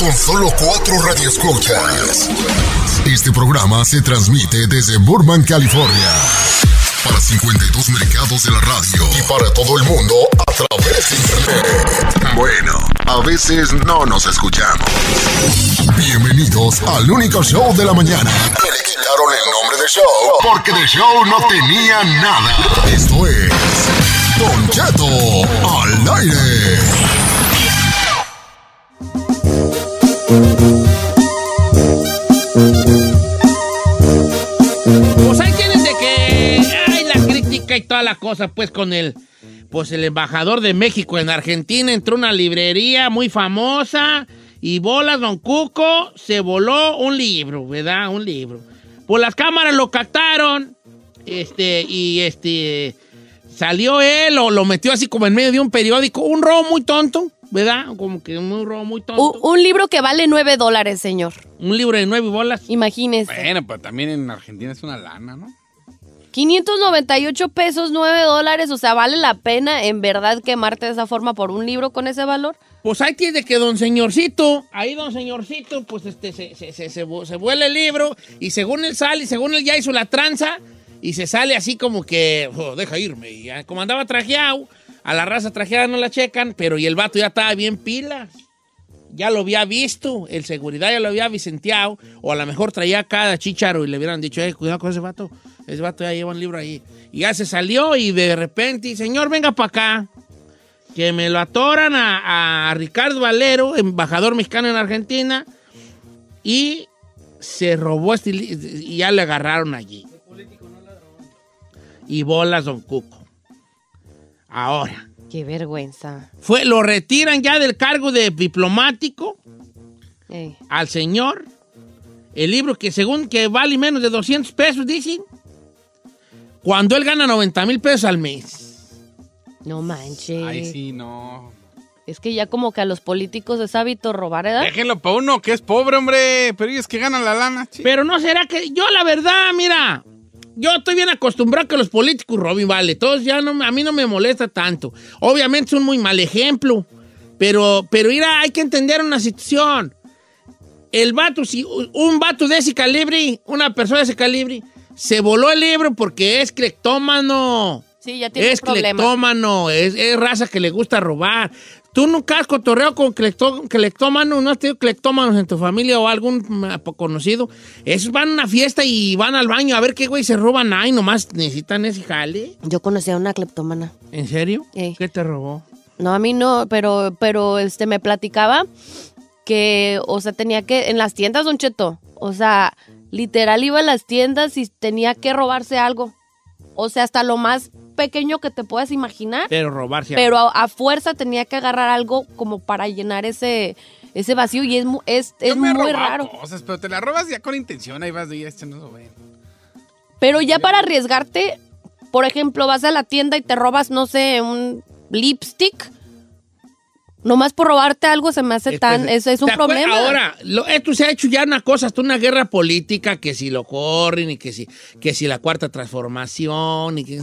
con solo cuatro radioescuchas. Este programa se transmite desde Burbank, California. Para 52 mercados de la radio y para todo el mundo a través de internet. Bueno, a veces no nos escuchamos. Bienvenidos al único show de la mañana. Que le quitaron el nombre de show porque de show no tenía nada. Esto es Don Cheto al aire. Toda la cosa, pues con el, pues el embajador de México en Argentina entró a una librería muy famosa y bolas, don Cuco, se voló un libro, ¿verdad? Un libro. Pues las cámaras lo captaron, este, y este, salió él o lo metió así como en medio de un periódico, un robo muy tonto, ¿verdad? Como que un robo muy tonto. Un libro que vale 9 dólares, señor. un libro de nueve bolas. Imagínese. Bueno, pero también en Argentina es una lana, ¿no? 598 pesos, 9 dólares. O sea, ¿vale la pena en verdad quemarte de esa forma por un libro con ese valor? Pues ahí tiene que don señorcito, ahí don señorcito, pues este, se, se, se, se, vu- se vuela el libro y según él sale, según él ya hizo la tranza y se sale así como que, "Oh, deja irme. Y como andaba trajeado, a la raza trajeada no la checan, pero y el vato ya estaba bien pilas. Ya lo había visto, el seguridad ya lo había vicenteado, o a lo mejor traía cada chicharo y le hubieran dicho, eh, cuidado con ese vato, ese vato ya lleva un libro ahí. Y ya se salió y de repente, señor, venga para acá que me lo atoran a, a Ricardo Valero, embajador mexicano en Argentina, y se robó este y ya le agarraron allí. Y bolas, don Cuco. Ahora, Qué vergüenza. fue, lo retiran ya del cargo de diplomático Eh, al señor. El libro que según que vale menos de 200 pesos, dicen. Cuando él gana 90 mil pesos al mes. no manches. Ay, sí, no. Es que ya como que a los políticos es hábito robar, ¿verdad? Déjenlo para uno que es pobre, hombre. Pero ellos que ganan la lana. Pero no será que yo la verdad, mira, yo estoy bien acostumbrado a que los políticos roben, vale, todos ya no, a mí no me molesta tanto. Obviamente es un muy mal ejemplo, pero, pero mira, hay que entender una situación. El vato, si un vato de ese calibre, una persona de ese calibre, se voló el libro porque es cleptómano. Sí, ya tiene Es cleptómano, es, es raza que le gusta robar. ¿Tú nunca has cotorreado con cleptó- cleptómanos? ¿No has tenido cleptómanos en tu familia o algún mm, conocido? Esos van a una fiesta y van al baño a ver qué güey se roban ahí, nomás necesitan ese jale. Yo conocí a una cleptómana. ¿En serio? Eh. ¿Qué te robó? No, a mí no, pero, pero este me platicaba que, o sea, tenía que, en las tiendas, Don Cheto, o sea, literal iba a las tiendas y tenía que robarse algo. O sea, hasta lo más pequeño que te puedas imaginar. Pero robarse. Pero a, a fuerza tenía que agarrar algo como para llenar ese, ese vacío y es, es, Yo es muy raro. cosas, pero te la robas ya con intención. Ahí vas de ir, este no lo ven. Pero ya para arriesgarte, por ejemplo, vas a la tienda y te robas, no sé, un lipstick. Nomás por robarte algo se me hace tan... Este, Eso es un ¿te acuer- problema. Ahora, lo- esto se ha hecho ya una cosa, hasta una guerra política, que si lo corren y que si, que si la cuarta transformación y que...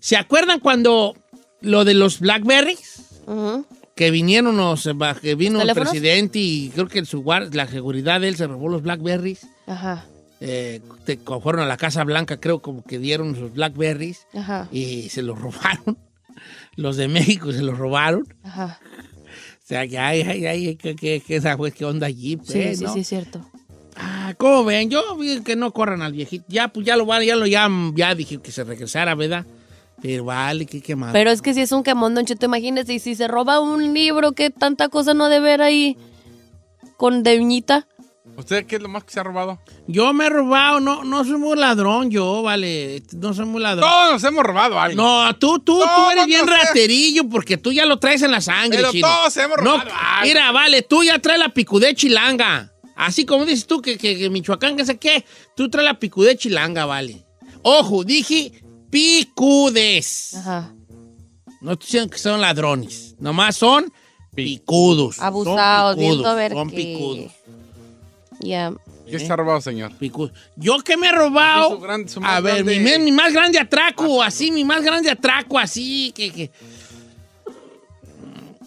¿Se acuerdan cuando lo de los Blackberries? Que vinieron los, que vino el presidente y creo que su la seguridad de él se robó los Blackberries. Ajá, Eh, te- fueron a la Casa Blanca, creo como que dieron sus Blackberries ajá, y se los robaron. Los de México se los robaron. ajá. O sea, que ay, ay, ay, que, que, que esa qué onda allí, pues, Sí, sí, ¿no? sí, es cierto. Ah, ¿cómo ven? Yo vi que no corran al viejito. Ya, pues ya lo van, ya lo ya, ya dije que se regresara, ¿verdad? Pero vale, qué quemado. Pero es que si es un quemón, Don Cheto, imagínese, y si se roba un libro, ¿qué tanta cosa no debe ver ahí con deñita? ¿Usted qué es lo más que se ha robado? Yo me he robado, no, no soy muy ladrón, yo, vale. No soy muy ladrón. Todos nos hemos robado algo. No, tú, tú, tú eres bien raterillo porque tú ya lo traes en la sangre, Pero chino. todos hemos No, robado algo. mira, vale, tú ya traes la picudé chilanga. Así como dices tú que, que, que Michoacán, que sé qué, tú traes la picudé chilanga, vale. Ojo, dije picudes. Ajá. No estoy diciendo que son ladrones, nomás son picudos. Son Abusados, picudos, viendo a ver Son picudos. Ya. ¿Qué se ha robado, señor? picudos. Yo que me he robado. Su gran- su más a ver, grande- mi, mi más grande atraco, así, mi más grande atraco, así, que. que-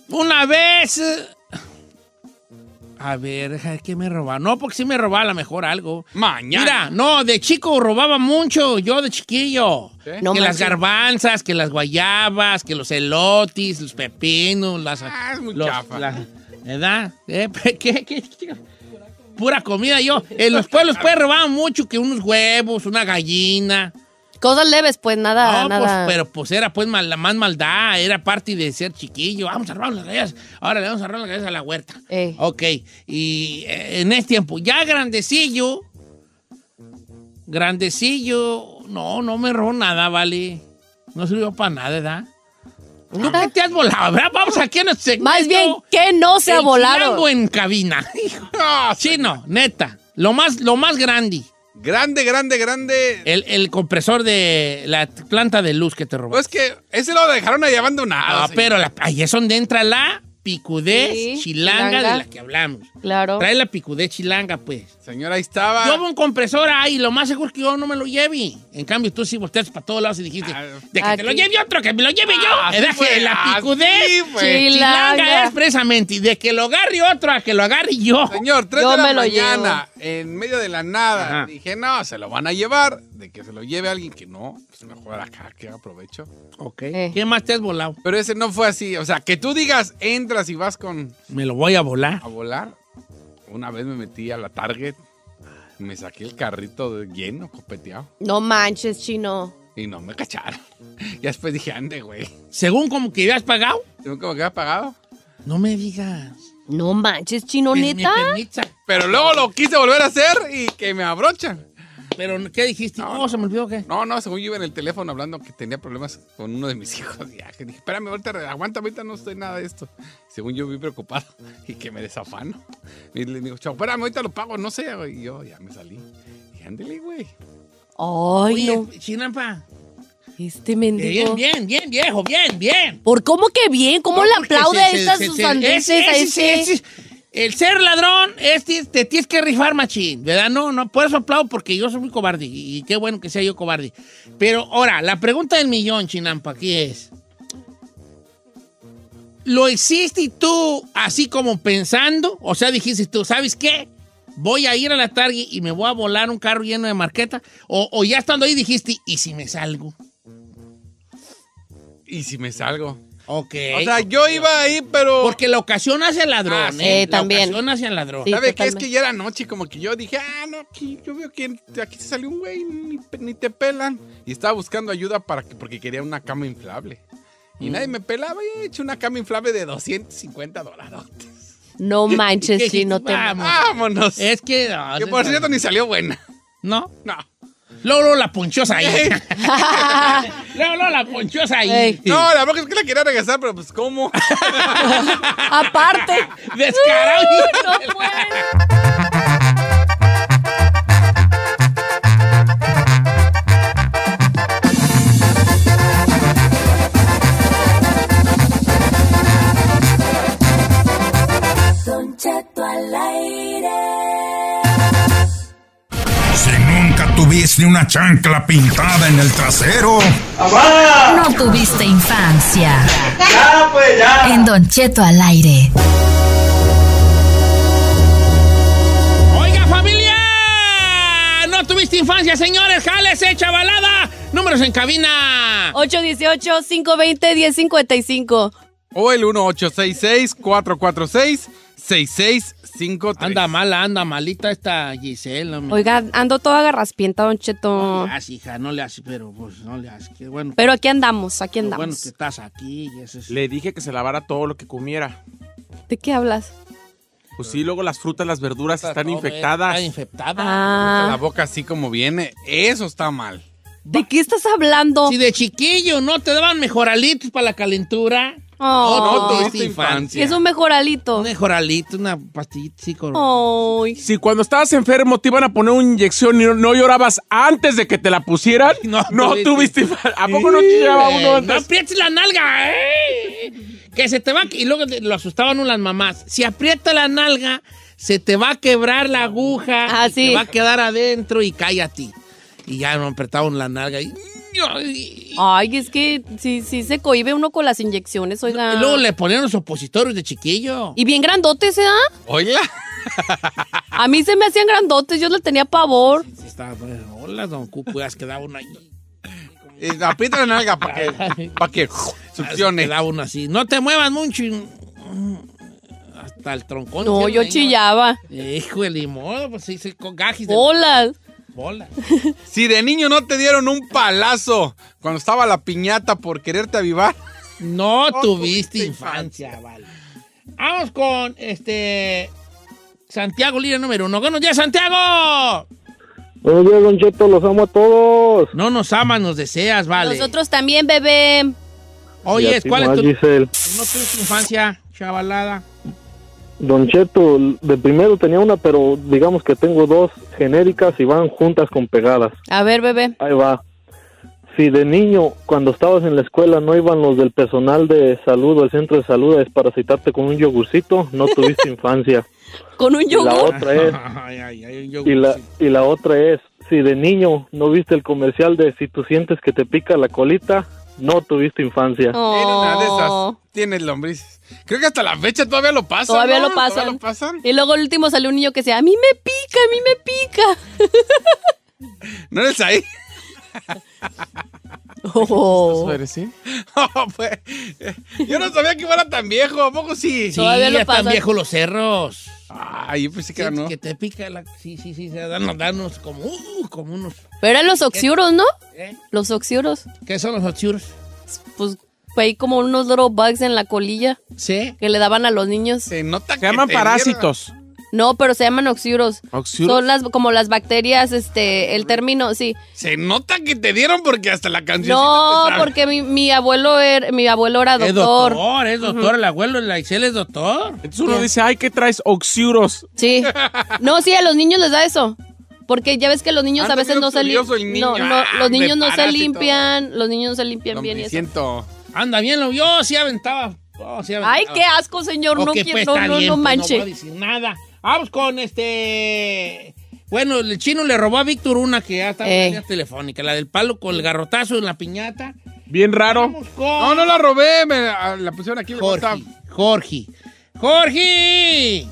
Una vez. eh, A ver, deja qué me robaba. No, porque sí me robaba a lo mejor algo. Mañana. Mira, no, de chico robaba mucho, yo de chiquillo. No que las manches. garbanzas, que las guayabas, que los elotis, los pepinos, las... Ah, es muy los- chafa. la- ¿Verdad? ¿Eh? ¿Qué, qué, qué? Pura comida yo. En los pueblos pues robaban mucho que unos huevos, una gallina. Cosas leves, pues nada, No, pues, nada. pero pues era pues mal- la más maldad, era parte de ser chiquillo. Vamos a robar las galletas. Ahora le vamos a robar las galletas a la huerta. Ey. Ok, y eh, en este tiempo, ya grandecillo, grandecillo, no, no me robó nada, vale. No sirvió para nada, ¿verdad? ¿Tú qué te has volado, verdad? Vamos aquí a nuestro segmento. Más bien, ¿qué no se ha El volado? chilango en cabina. No, Chino, neta, lo más, lo más grande, Grande, grande, grande. el, el compresor de la planta de luz que te robó. Pues que ese lo dejaron ahí abandonado. No, señor. pero la- ahí es donde entra la picudez Sí, chilanga, chilanga. de la que hablamos. Claro. Trae la picudez chilanga, pues. Señora, ahí estaba. Yo un compresor ahí, lo más seguro es que yo no me lo lleve. En cambio, tú sí volteas para todos lados y dijiste, Ah, de que te lo lleve otro, que me lo lleve yo. Ah, fue, Que la ah, picudez chilanga Chilanga. es precisamente. Y de que lo agarre otro a que lo agarre yo. Señor, 3 Yo de la me lo mañana, en medio de la nada. Ajá. Dije, no, se lo van a llevar. De que se lo lleve alguien que no, pues mejor acá, que aprovecho. Ok. Eh. ¿Qué más te has volado? Pero ese no fue así. O sea, que tú digas, entras y vas con Me lo voy a volar. a volar. Una vez me metí a la Target, me saqué el carrito de- lleno, copeteado, No manches, chino. y no me cacharon. Y después dije, ande, güey. Según como que habías pagado. Tengo que me quedé pagado. No me digas. No manches, chino, ¿Me- me neta. Pero luego lo quise volver a hacer y que me abrochan. Pero, ¿qué dijiste? No, se me olvidó qué. No, no, según yo iba en el teléfono hablando que tenía problemas con uno de mis hijos. Y ya, que dije, espérame, ahorita, aguanta, ahorita no estoy nada de esto. Según yo, vi preocupado y que me desafano. Y le digo, chao, espérame, ahorita lo pago, no sé. güey. Y yo ya me salí. Y ándele, güey. Ay, Oye, no. Chinampa. Este Bien, mendigo. bien, bien, viejo, bien, bien. ¿Por cómo que bien? ¿Cómo No, le aplaude se- estas se- sus se- ese- a ese- este? ese- El ser ladrón, este, te tienes que rifar, machín, ¿verdad? No, no, por eso aplaudo, porque yo soy muy cobarde, y qué bueno que sea yo cobarde. Pero ahora, la pregunta del millón, Chinampa, aquí es, ¿lo hiciste tú así como pensando? O sea, dijiste tú, ¿sabes qué? Voy a ir a la Target y me voy a volar un carro lleno de marqueta. O, o ya estando ahí dijiste, ¿y si me salgo? Y si me salgo. Ok. O sea, yo iba ahí, pero. Porque la ocasión hace al ladrón, Ah, sí. ¿eh? Eh, también. La ocasión hace al ladrón. Sí. ¿Sabe qué? Es que ya era noche, como que yo dije, ah, no, aquí yo veo que aquí se salió un güey, ni, ni te pelan. Y estaba buscando ayuda para que, porque quería una cama inflable. Y nadie me pelaba y he hecho una cama inflable de 250 dólares. No manches, ¿Qué chino. dijiste? Te... Vamos. Vámonos. Es que... no, que por cierto ni salió buena. No. No. Luego, luego la ponchosa ahí. luego, luego la ponchosa ahí. Ey. No, la verdad es que la quería regresar, pero pues ¿cómo? Aparte. Descarado. No puede. Don Cheto al aire. Nunca tuviste una chancla pintada en el trasero, No tuviste infancia. Ya, pues ya. En Don Cheto al aire. Oiga, familia. No tuviste infancia, señores. Jales, echa balada. Números en cabina. 818-520-1055. O el 1866-446-6653. Anda mala, anda malita esta Gisela. Oiga, ando toda garraspienta, Don Cheto. No le hagas, hija, no le haces, pero pues no le haces. Qué bueno, Pero aquí andamos, aquí qué bueno andamos. que estás aquí. y eso es- Le dije que se lavara todo lo que comiera. ¿De qué hablas? Pues sí, luego las frutas, las verduras están infectadas. Está infectada. La Ah, boca así como viene, eso está mal. ¿De qué estás hablando? Si de chiquillo no te daban mejoralitos para la calentura. Oh, no tuviste tuviste infancia. es un mejoralito. Un mejoralito, una pastillita sí, con-. Si cuando estabas enfermo te iban a poner una inyección y no, no llorabas antes de que te la pusieran, No no, tuviste. tuviste infancia. ¿A poco no chillaba uno No antes? aprietes la nalga. eh. Que se te va. Y luego lo asustaban uno las mamás. Si aprieta la nalga, se te va a quebrar la aguja. Ah, y sí. Te va a quedar adentro y cállate. Y ya no apretaban la nalga. Y- Ay, es que sí, sí se cohibe uno con las inyecciones, oiga. y luego le ponían los opositorios de chiquillo. Y bien grandotes, ¿eh? Oiga. A mí se me hacían grandotes, yo le tenía pavor. Sí, estaba, pues, hola, don Cuco, ya quedaba uno ahí. Y aprieta la nalga para que, pa' que succione. Quedaba uno así. No te muevas mucho. y- Hasta el troncón. No, ¿sí, yo chillaba. Hijo de limón, pues sí, sí, con gajis de Bolas. Bola. Si de niño no te dieron un palazo cuando estaba la piñata por quererte avivar. No No tuviste infancia, vale. Vamos con este. Santiago Lira número uno. Buenos días, Santiago. Buenos días, Don Cheto, los amo a todos. No nos amas, nos deseas, vale. Nosotros también, bebé. Oye, ¿cuál es tu. Giselle. ¿No tuviste infancia, chavalada? Don Cheto, de primero tenía una, pero digamos que tengo dos genéricas y van juntas con pegadas. A ver, bebé. Ahí va. Si de niño, cuando estabas en la escuela, no iban los del personal de salud o el centro de salud a desparasitarte con un yogurcito, no tuviste infancia. Con un Y la yogur. otra es, Ay, ay, ay, yo- y la, y la otra es, si de niño no viste el comercial de si tú sientes que te pica la colita, no tuviste infancia. Era una de Oh. esas. Tienes lombrices. Creo que hasta la fecha todavía lo pasan. Todavía ¿no? lo pasan. ¿Todavía lo pasan? Y luego el último salió un niño que decía, a mí me pica, a mí me pica. ¿No eres ahí? Oh. ¿Eso eres, sí? Oh, pues, yo no sabía que fuera tan viejo. ¿A poco sí? Sí, Todavía lo ya están viejos los cerros. Ay, yo pensé que era no. Que te pica la. Sí, sí, sí. Danos, danos como, uh, como unos. Pero eran los oxiuros, ¿no? ¿eh? Los oxiuros. ¿Qué son los ochuros? Pues hay como unos little bugs en la colilla Sí. que le daban a los niños. Se nota Se que llaman te parásitos. No, pero se llaman oxiuros. ¿Oxiuros? Son las como las bacterias, este, el término, sí. Se nota que te dieron porque hasta la canción. No, porque mi, mi abuelo era, mi abuelo era Es doctor. doctor, es doctor. El abuelo, la Excel es doctor. Entonces uno dice, ay, ¿qué traes? Oxiuros. Sí. No, sí, a los niños les da eso. Porque ya ves que los niños Anda a veces no se el limpian. niño. No, no, Ah, los niños no se limpian, los niños no se limpian bien y eso. siento. Anda bien, lo yo sí aventaba. Oh, sí aventaba. Ay, qué asco, señor. Ok, no pues, quiero, no, no, bien, no pues, manche. No voy a decir nada. Vamos con este. Bueno, el chino le robó a Víctor una que ya estaba en Eh. la línea telefónica, la del palo con el garrotazo en la piñata. Bien raro. Vamos con No, no la robé. Me la, la pusieron aquí Jorge. Jorge. Jorge.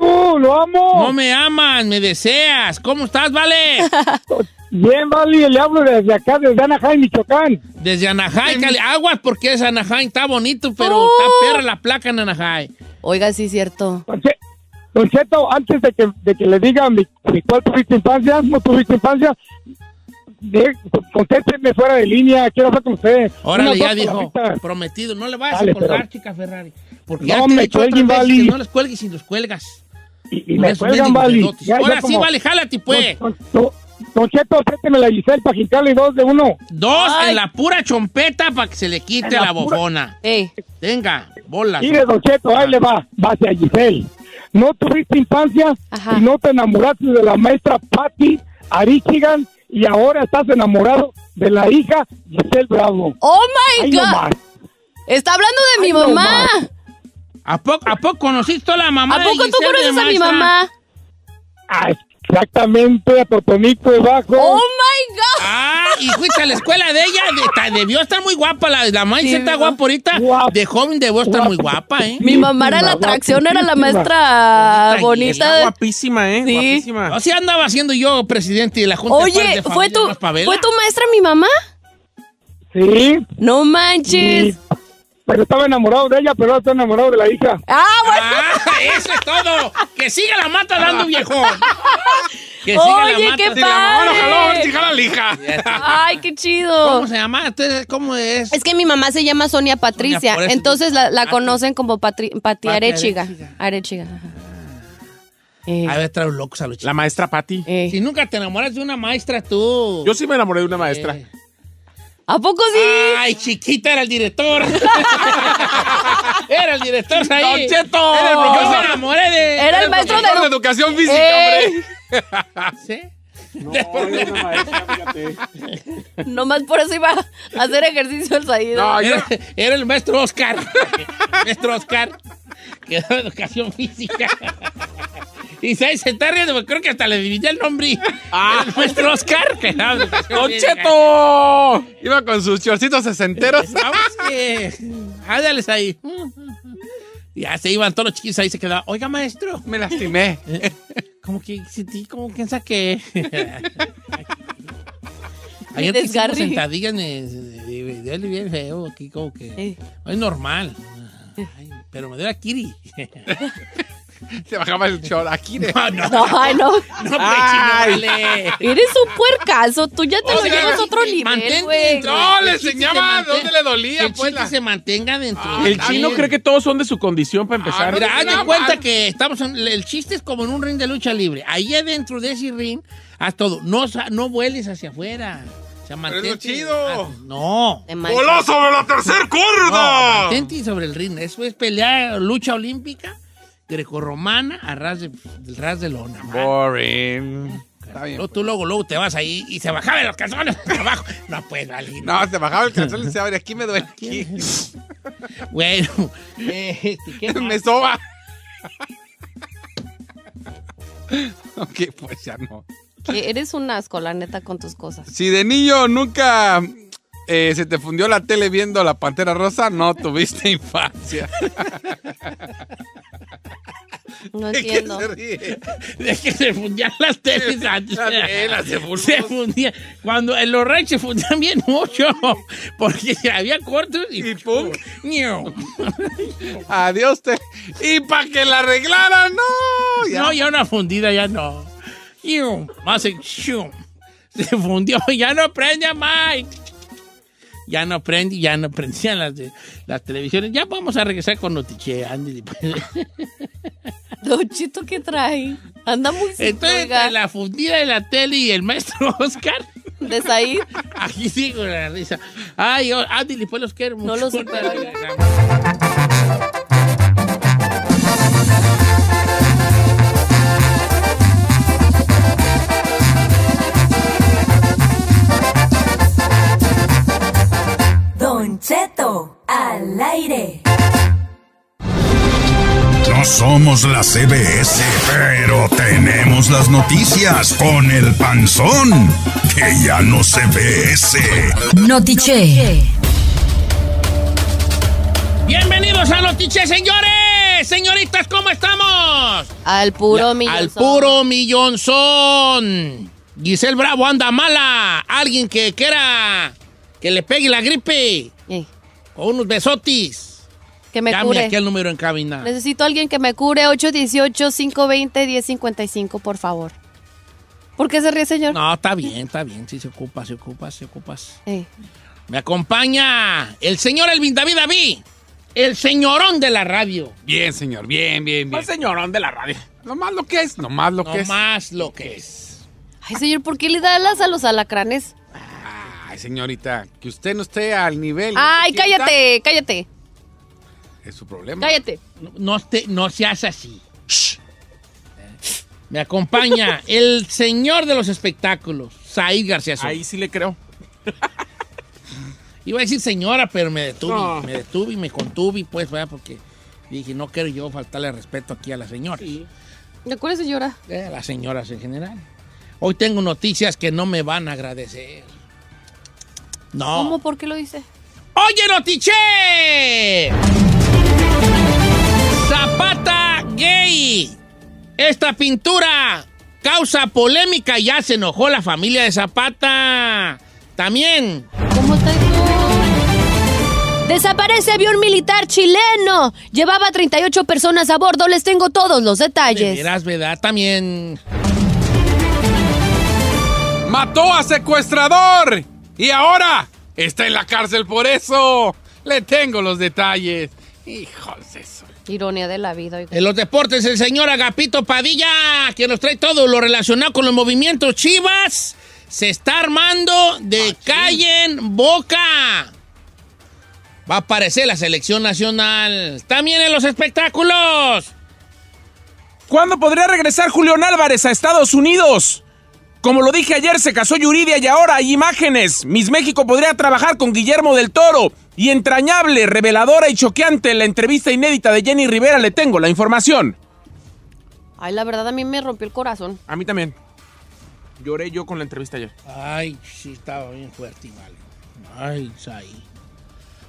¡Uh, lo amo! No me amas, me deseas. ¿Cómo estás, vale? Bien, Vali, le hablo desde acá, desde Anaheim, Michoacán. Desde Anaheim, Cali. Aguas porque es Anaheim, está bonito, pero Oh. está perra la placa en Anaheim. Oiga, sí, cierto. Don Che- Don Cheto, antes de que, de que le diga mi, mi cuál tuviste infancia, no tuviste infancia, de- contésteme fuera de línea, quiero hablar con usted. Órale, Unas ya dijo, prometido. No le vayas Dale, a colgar, pero- chica Ferrari. Porque No ya te he me otras cuelguen, veces que no los cuelgues y los cuelgas. Y, y me cuelgan, Vali. ya Ahora sí, como- vale, jálate, pues. Don, don- don Cheto, présteme la Giselle para quitarle dos de uno. Dos Ay. en la pura chompeta para que se le quite En la, la pura- bofona. Ey, Venga, bolas. Mire, Don Cheto, ahí le va, va hacia Giselle. No tuviste infancia Ajá. y no te enamoraste de la maestra Patty Arichigan y ahora estás enamorado de la hija Giselle Bravo. Oh my Ahí God. nomás. Está hablando de mi mamá. nomás. ¿A poco, ¿A poco conociste a la mamá ¿A de poco tú Giselle de conoces a mi mamá? Ah, exactamente, a Totonito debajo. Oh my God. Ah, y fuiste a la escuela de ella. de- ta- debió estar muy guapa. La, la maestra Sí, está ¿no? guapa ahorita. Guapa. De joven debió estar muy guapa, ¿eh? Mi mamá era la atracción, era la maestra Bonita bonita. Está de- guapísima, ¿eh? Sí. Guapísima. Así andaba siendo yo presidente de la Junta de Oye, de ¿fue Familia tu. ¿fue tu maestra mi mamá? Sí, No sí, manches. Pero estaba enamorado de ella, pero ahora está enamorado de la hija. Ah, bueno. Ah, eso es todo. Que siga la mata dando viejón. Que siga Oye, la mata. qué Si la mamá no jaló, padre. si jala la hija. Ay, qué chido. ¿Cómo se llama? Entonces, ¿Cómo es? Es que mi mamá se llama Sonia Patricia, entonces la, la Pati. conocen como Patri, Pati Pati Arechiga. Arechiga. Arechiga. ajá. Eh, A ver, trae locos a los La chicos. maestra Patty. eh. Si nunca te enamoras de una maestra, tú. Yo sí me enamoré de una maestra. Eh. ¿A poco sí? Ay, chiquita, era el director. era el director ahí. ¡Don Cheto! Era el profesor. Yo me enamoré de. Era el maestro de educación física, Eh. hombre. ¿Sí? Nomás por eso iba a hacer ejercicio el Saído. No, Era, era el maestro Oscar. maestro Oscar. Que daba educación física. Y se, se está riendo, porque creo que hasta le dividí el nombre. Ah, el maestro Oscar. Que daba educación ¡Don física. Cheto! iba con sus chorcitos sesenteros. Vamos que. Ándales ahí. Ya se iban todos los chiquillos ahí, se quedaban, oiga, maestro. Me lastimé. Como que sentí, como que saqué. Me Ayer te sentadillas de- de- de- bien feo, aquí como que... Es normal. Ay, pero me dio la kiri. Se bajaba el short. Aquí de. No, no, No, ay, no. no, pues, chino, vale. Eres un puercaso. Tú ya te O lo sea, llevas a otro nivel, mantente güey. No, le enseñaba se mantén- dónde le dolía, El pues, la- se mantenga dentro. Ah, El chino bien. cree que todos son de su condición para empezar. Ah, Mira, haz de cuenta mal. que estamos en- el chiste es como en un ring de lucha libre. Ahí adentro de ese ring, haz todo. No, sa- no vueles hacia afuera. O sea, es chido. ah, No. Te manchas. ¡Voló sobre la tercera No, cuerda! mantente sobre el ring. Eso es pelear lucha olímpica, grecorromana, a ras de, ras de lona. man. Boring. Está bien. Luego tú luego, luego te vas ahí y se bajaban los calzones abajo. No, pues, vale. No, se bajaba el calzón y se abre. Aquí me duele. Aquí. Bueno, eh, este, me soba. ok, pues ya no. Que eres un asco, la neta, con tus cosas. Si de niño nunca eh, se te fundió la tele viendo la pantera rosa, no tuviste infancia. No ¿De qué entiendo. se ríe? De que se fundían las teles antes. Las telas de bulbos. Se fundían. Cuando en los reyes se fundían bien mucho. Porque había cortos y, Y pum. ¡Niu! Adiós, te. Y para que la arreglaran, no. Ya. No, ya una fundida, ya no. Más se, se fundió, ya no prende más. Ya no prende, ya no prendían las, de- las televisiones. Ya vamos a regresar con Notiche, Andy. pues. Don Chito, ¿qué trae? Anda muy Entonces, entre la fundida de la tele y el maestro Oscar. de Said. Aquí sigo la risa. Ay, oh, Andy, pues los quiero mucho. No lo Don Cheto al aire. No somos la CBS, pero tenemos las noticias con el panzón, que ya no se ve ese. Notiche. Bienvenidos a Notiche, señores. Señoritas, ¿cómo estamos? Al puro millón. Al puro millonzón. Giselle Bravo anda mala. Alguien que quiera que le pegue la gripe. Unos besotis. que me Llame cure. aquí al número en cabina. Necesito a alguien que me cure 818-520-1055, por favor. ¿Por qué se ríe, señor? No, está bien, está bien. Sí, se ocupa, se ocupa, se ocupas. Eh, Me acompaña el señor Elvin David David. El señorón de la radio. Bien, señor. Bien, bien, bien. El señorón de la radio. Nomás lo que es, nomás lo No que es. más lo que es. Ay, señor, ¿por qué le da alas a los alacranes? Ay, señorita, que usted no esté al nivel. Ay, cállate, cállate, Es su problema. cállate. No, no, te- no seas así. Me acompaña el señor de los espectáculos, Said García Soto. Ahí sí le creo. Iba a decir señora, pero me detuve. No. Me detuve y me contuve, pues, ¿verdad? porque dije, no quiero yo faltarle respeto aquí a las señoras. ¿De acuerdo, señora? Eh, a las señoras en general. Hoy tengo noticias que no me van a agradecer. No. ¿Cómo? ¿Por qué lo dice? ¡Oye, Notiche! Zapata gay. Esta pintura causa polémica. Ya se enojó la familia de Zapata. También. ¿Cómo está eso? Desaparece avión militar chileno. Llevaba 38 personas a bordo. Les tengo todos los De detalles. veras, ¿verdad? También. Mató a secuestrador y ahora está en la cárcel por eso. Le tengo los detalles. Hijos de eso. Ironía de la vida. En los deportes, el señor Agapito Padilla, que nos trae todo lo relacionado con los movimientos chivas, se está armando de calle en boca. Va a aparecer la selección nacional. También en los espectáculos. ¿Cuándo podría regresar Julián Álvarez a Estados Unidos? Como lo dije ayer, se casó Yuridia y ahora hay imágenes. Miss México podría trabajar con Guillermo del Toro. Y entrañable, reveladora y choqueante la entrevista inédita de Jenny Rivera, le tengo la información. Ay, la verdad a mí me rompió el corazón. A mí también. Lloré yo con la entrevista ayer. Ay, sí, estaba bien fuerte, vale. Ay, ahí.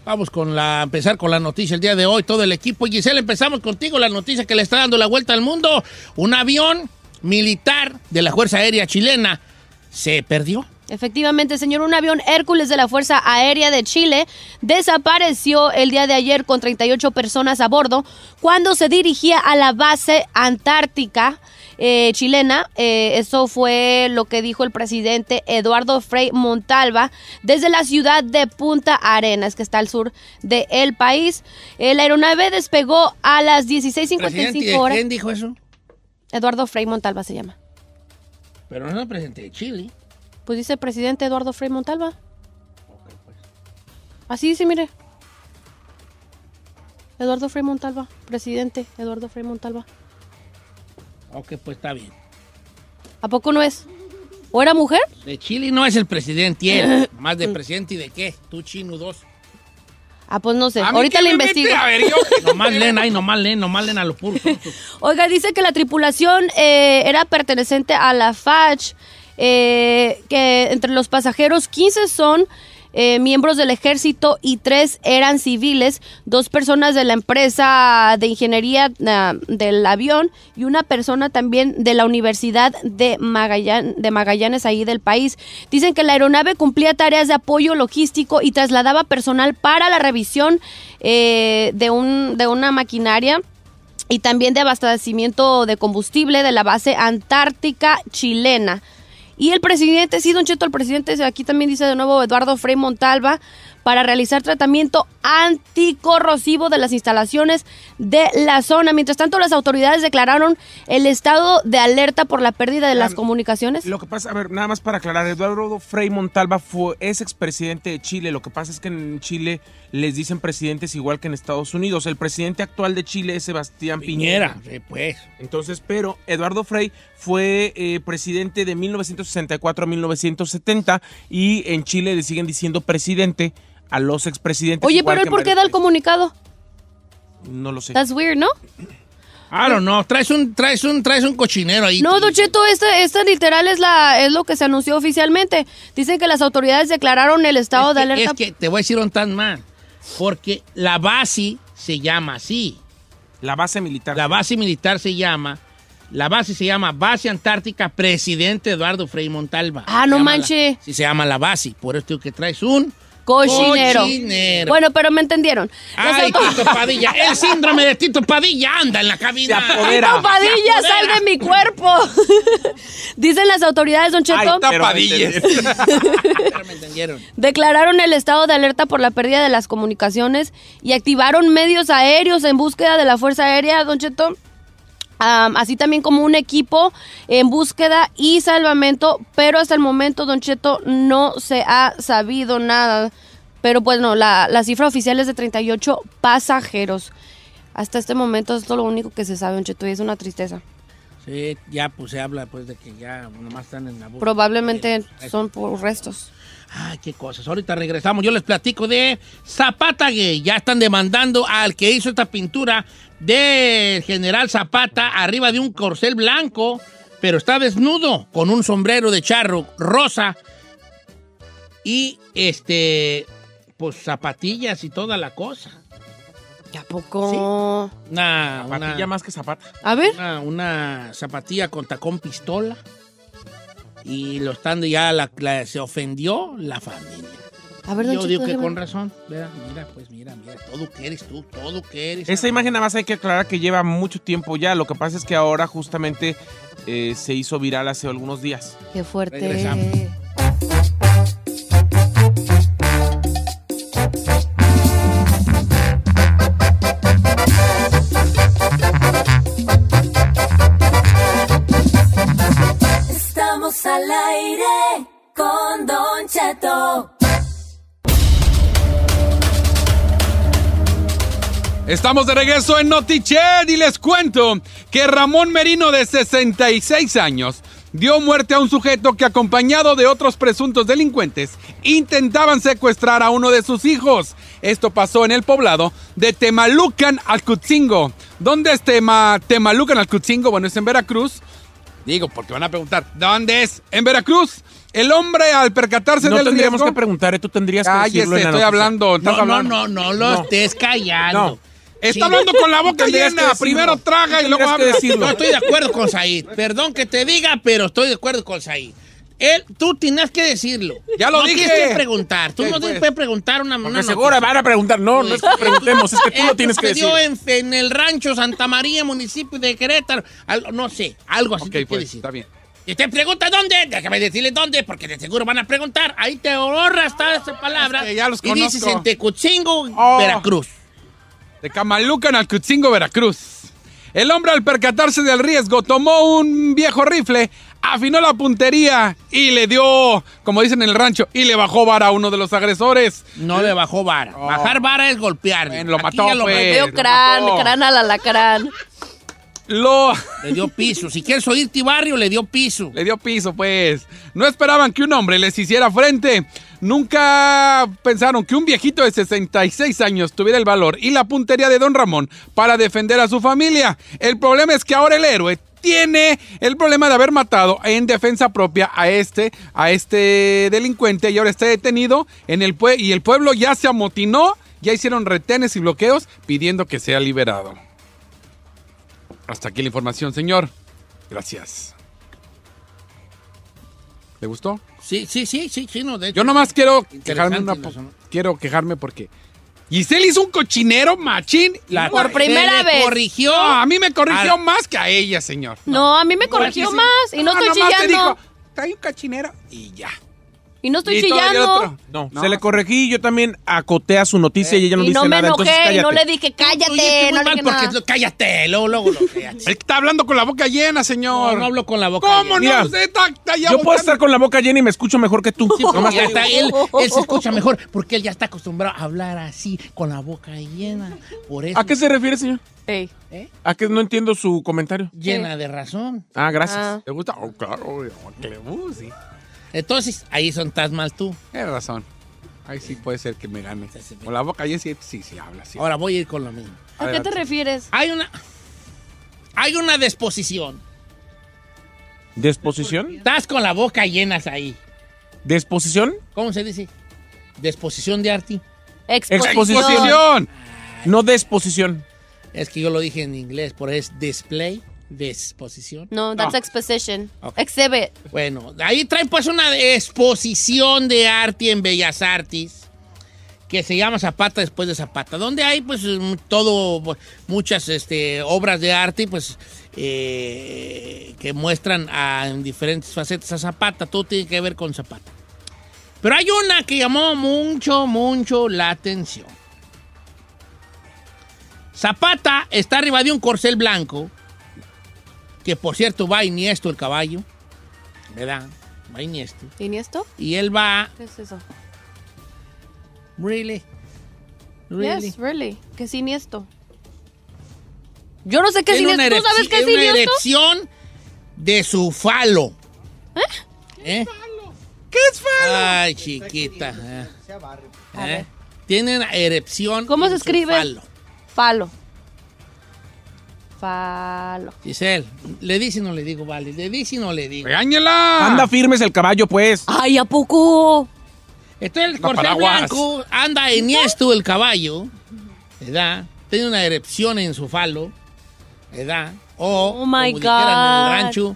Vamos con la, empezar con la noticia el día de hoy, todo el equipo. Y Giselle, empezamos contigo, la noticia que le está dando la vuelta al mundo. Un avión militar de la Fuerza Aérea Chilena se perdió. Efectivamente, señor, un avión Hércules de la Fuerza Aérea de Chile desapareció el día de ayer con 38 personas a bordo cuando se dirigía a la base antártica eh, chilena. Eh, eso fue lo que dijo el presidente Eduardo Frei Montalva desde la ciudad de Punta Arenas, que está al sur del país. Eh, la aeronave despegó a las Presidente, 16.55 horas. ¿Quién dijo eso? Eduardo Frei Montalva se llama. Pero no es el presidente de Chile. Pues dice presidente Eduardo Frei Montalva. Así dice, mire. Eduardo Frei Montalva, presidente Eduardo Frei Montalva. Ok, pues está bien. ¿A poco no es? ¿O era mujer? De Chile no es el presidente, y él. Más de presidente y de qué? Tú, chino, dos. Ah, pues no sé. ¿A mí Ahorita le investigo. A ver, yo. Nomás leen ahí, nomás leen, nomás leen a lo puro. Oiga, dice que la tripulación eh, era perteneciente a la FACH, eh, que entre los pasajeros 15 son eh, miembros del ejército y tres eran civiles, dos personas de la empresa de ingeniería ah, del avión y una persona también de la Universidad de, Magallan- de Magallanes ahí del país. Dicen que la aeronave cumplía tareas de apoyo logístico y trasladaba personal para la revisión eh, de, un, de una maquinaria y también de abastecimiento de combustible de la base antártica chilena. Y el presidente, sí, Don Cheto, el presidente, aquí también dice de nuevo Eduardo Frei Montalva, para realizar tratamiento anticorrosivo de las instalaciones de la zona. Mientras tanto, las autoridades declararon el estado de alerta por la pérdida de las comunicaciones. Lo que pasa, a ver, nada más para aclarar, Eduardo Frei Montalva fue, es expresidente de Chile. Lo que pasa es que en Chile les dicen presidentes igual que en Estados Unidos. El presidente actual de Chile es Sebastián Piñera. Piñera, sí, pues. Entonces, pero Eduardo Frei fue eh, presidente de 1964 a 1970 y en Chile le siguen diciendo presidente a los expresidentes. Oye, pero él por qué da el comunicado? No lo sé. That's weird, ¿no? I don't know, traes un, traes un, traes un cochinero ahí. No, Don Cheto, esta, esta literal es, la, es lo que se anunció oficialmente. Dicen que las autoridades declararon el estado es de que, alerta. es que te voy a decir un tan mal. Porque la base se llama así. La base militar. La base militar se llama. La base se llama Base Antártica Presidente Eduardo Frei Montalva. Ah, no llama la- manche. sí, se llama la base. Por eso digo que traes un Cochinero. Cochinero. Bueno, pero me entendieron. Ay, auto- Tito Padilla. El síndrome de Tito Padilla anda en la cabina. Tito Padilla, sal de mi cuerpo. Dicen las autoridades, Don Cheto, Ay, pero-. Ya me entendieron. declararon el estado de alerta por la pérdida de las comunicaciones y activaron medios aéreos en búsqueda de la Fuerza Aérea, Don Cheto. Así también como un equipo en búsqueda y salvamento, pero hasta el momento, Don Cheto, no se ha sabido nada. Pero bueno, la, la cifra oficial es de 38 pasajeros. Hasta este momento esto es lo único que se sabe, Don Cheto, y es una tristeza. Sí, ya pues se habla pues de que ya nomás están en la búsqueda. Probablemente son por restos. Ay, qué cosas. Ahorita regresamos. Yo les platico de Zapata Gay. Ya están demandando al que hizo esta pintura del general Zapata arriba de un corcel blanco, pero está desnudo con un sombrero de charro rosa y este, pues zapatillas y toda la cosa. ¿A poco? Una, Zapatilla una, más que zapata. A ver. una, una zapatilla con tacón pistola. Y lo están ya la- la- se ofendió la familia. A ver, Yo digo que con razón. Mira, mira, pues mira, mira, todo que eres tú, todo que eres. Esa imagen nada más hay que aclarar que lleva mucho tiempo ya. Lo que pasa es que ahora justamente eh, se hizo viral hace algunos días. Qué fuerte. Regresamos. Aire con Don. Estamos de regreso en Notiched y les cuento que Ramón Merino de 66 años dio muerte a un sujeto que acompañado de otros presuntos delincuentes intentaban secuestrar a uno de sus hijos. Esto pasó en el poblado de Temalucan, Alcutzingo. ¿Dónde es Tema, Temalucan, Alcutzingo? Bueno, es en Veracruz. Digo, porque van a preguntar, ¿dónde es? En Veracruz. El hombre al percatarse No del tendríamos riesgo... que preguntar, ¿eh? tú tendrías que Cállese, decirlo en la estoy hablando. estás No, no, hablando. no, no lo No. estés callando. No. Está Sí. hablando con la boca llena. Primero traga y luego habla. decirlo. No estoy de acuerdo con Said. Perdón que te diga, pero estoy de acuerdo con Said. Él, tú tienes que decirlo. Ya lo no dije. tienes que preguntar. Tú Sí, no pues. tienes que preguntar una, una seguro van a preguntar. No, no es que preguntemos, es que tú lo tienes que decir. en, en el rancho Santa María, municipio de Querétaro. No sé, algo así Ok, que pues, decir. está bien. Y usted pregunta dónde, déjame decirle dónde, porque de seguro van a preguntar. Ahí te ahorras todas esas palabras. Es que ya los y dices en Tecutzingo, Oh. Veracruz. De Camalucan al Cutzingo, Veracruz. El hombre al percatarse del riesgo tomó un viejo rifle, afinó la puntería y le dio, como dicen en el rancho, y le bajó vara a uno de los agresores. No le bajó vara. Oh. Bajar vara es golpear. Bueno, lo Aquí mató, lo pues. Lo crán, mató. crán al alacrán. Lo Le dio piso. Si quieres oír Tibarrio, le dio piso. le dio piso, pues. No esperaban que un hombre les hiciera frente. Nunca pensaron que un viejito de 66 años tuviera el valor y la puntería de Don Ramón para defender a su familia. El problema es que ahora el héroe tiene el problema de haber matado en defensa propia a este, a este delincuente y ahora está detenido en el pue- y el pueblo ya se amotinó, ya hicieron retenes y bloqueos pidiendo que sea liberado. Hasta aquí la información, señor. Gracias. ¿Le gustó? Sí, sí, sí, sí, sí, no, de hecho. Yo nomás quiero Interesante quejarme, una quiero quejarme porque Giselle hizo un cochinero machín. La- Por primera vez. corrigió. No, a mí me corrigió Ah. más que a ella, señor. No, a mí me corrigió más y no estoy nomás te chillando. dijo, trae un cochinero y ya. Y no estoy Y chillando. otro. No, No. se le corregí, yo también acoté a su noticia y ella no y dice no me nada. entonces enojé y no le dije Oye, cállate, muy no mal le dije porque nada. lo- cállate, luego, luego, lo cállate. Él está hablando con la boca llena, No, señor. no hablo con la boca. ¿Cómo llena. Mira, no? Usted está, está Yo puedo estar con la boca llena y me escucho mejor que tú. Sí, Nomás está, digo. él, él se escucha mejor porque él ya está acostumbrado a hablar así, con la boca llena. Por eso. ¿A qué se refiere, señor? Ey. ¿A qué no entiendo su comentario? Llena de razón. Ah, gracias. Ah. ¿Te gusta? Oh, claro, que le gusta, sí. Entonces, ahí son estás mal tú. Tienes razón. Ahí sí puede ser que me gane. Con la boca llena sí, sí, sí habla. Sí. Ahora voy a ir con lo mismo. ¿A qué te refieres? Hay una. Hay una disposición. ¿Desposición? Estás con la boca llenas ahí. ¿Desposición? ¿Cómo se dice? Disposición de arte. Exposición. Exposición. Exposición. No desposición. Es que yo lo dije en inglés, por eso es display, disposición. No, that's No. exposition. Exhibit. Bueno, ahí traen pues una exposición de arte en Bellas Artes que se llama Zapata después de Zapata, donde hay pues todo, muchas este, obras de arte pues eh, que muestran a, en diferentes facetas a Zapata, todo tiene que ver con Zapata. Pero hay una que llamó mucho, mucho la atención. Zapata está arriba de un corcel blanco, que por cierto va Iniesto el caballo, ¿verdad? Va Iniesto. ¿Y ni esto? Y él va, ¿Qué es eso? really, really. Yes, really. ¿Qué es siniestro? Yo no sé qué es una, siniestro. ¿Tú sabes qué es una siniestro? erección de su falo. ¿Eh? ¿Qué es falo? Ay, chiquita. ¿eh? A ¿Eh? Tiene una erupción. ¿Cómo se su escribe? Falo. Falo. Falo. Giselle, ¿le dice o no le digo, vale? ¿Le dice o no le digo? Regáñela. Anda firmes el caballo, pues. Ay, ¿a poco? Entonces el corcel blanco anda enhiesto el caballo, ¿verdad? Tiene una erupción en su falo, ¿verdad? O, Oh, my como dijeran en God. el rancho,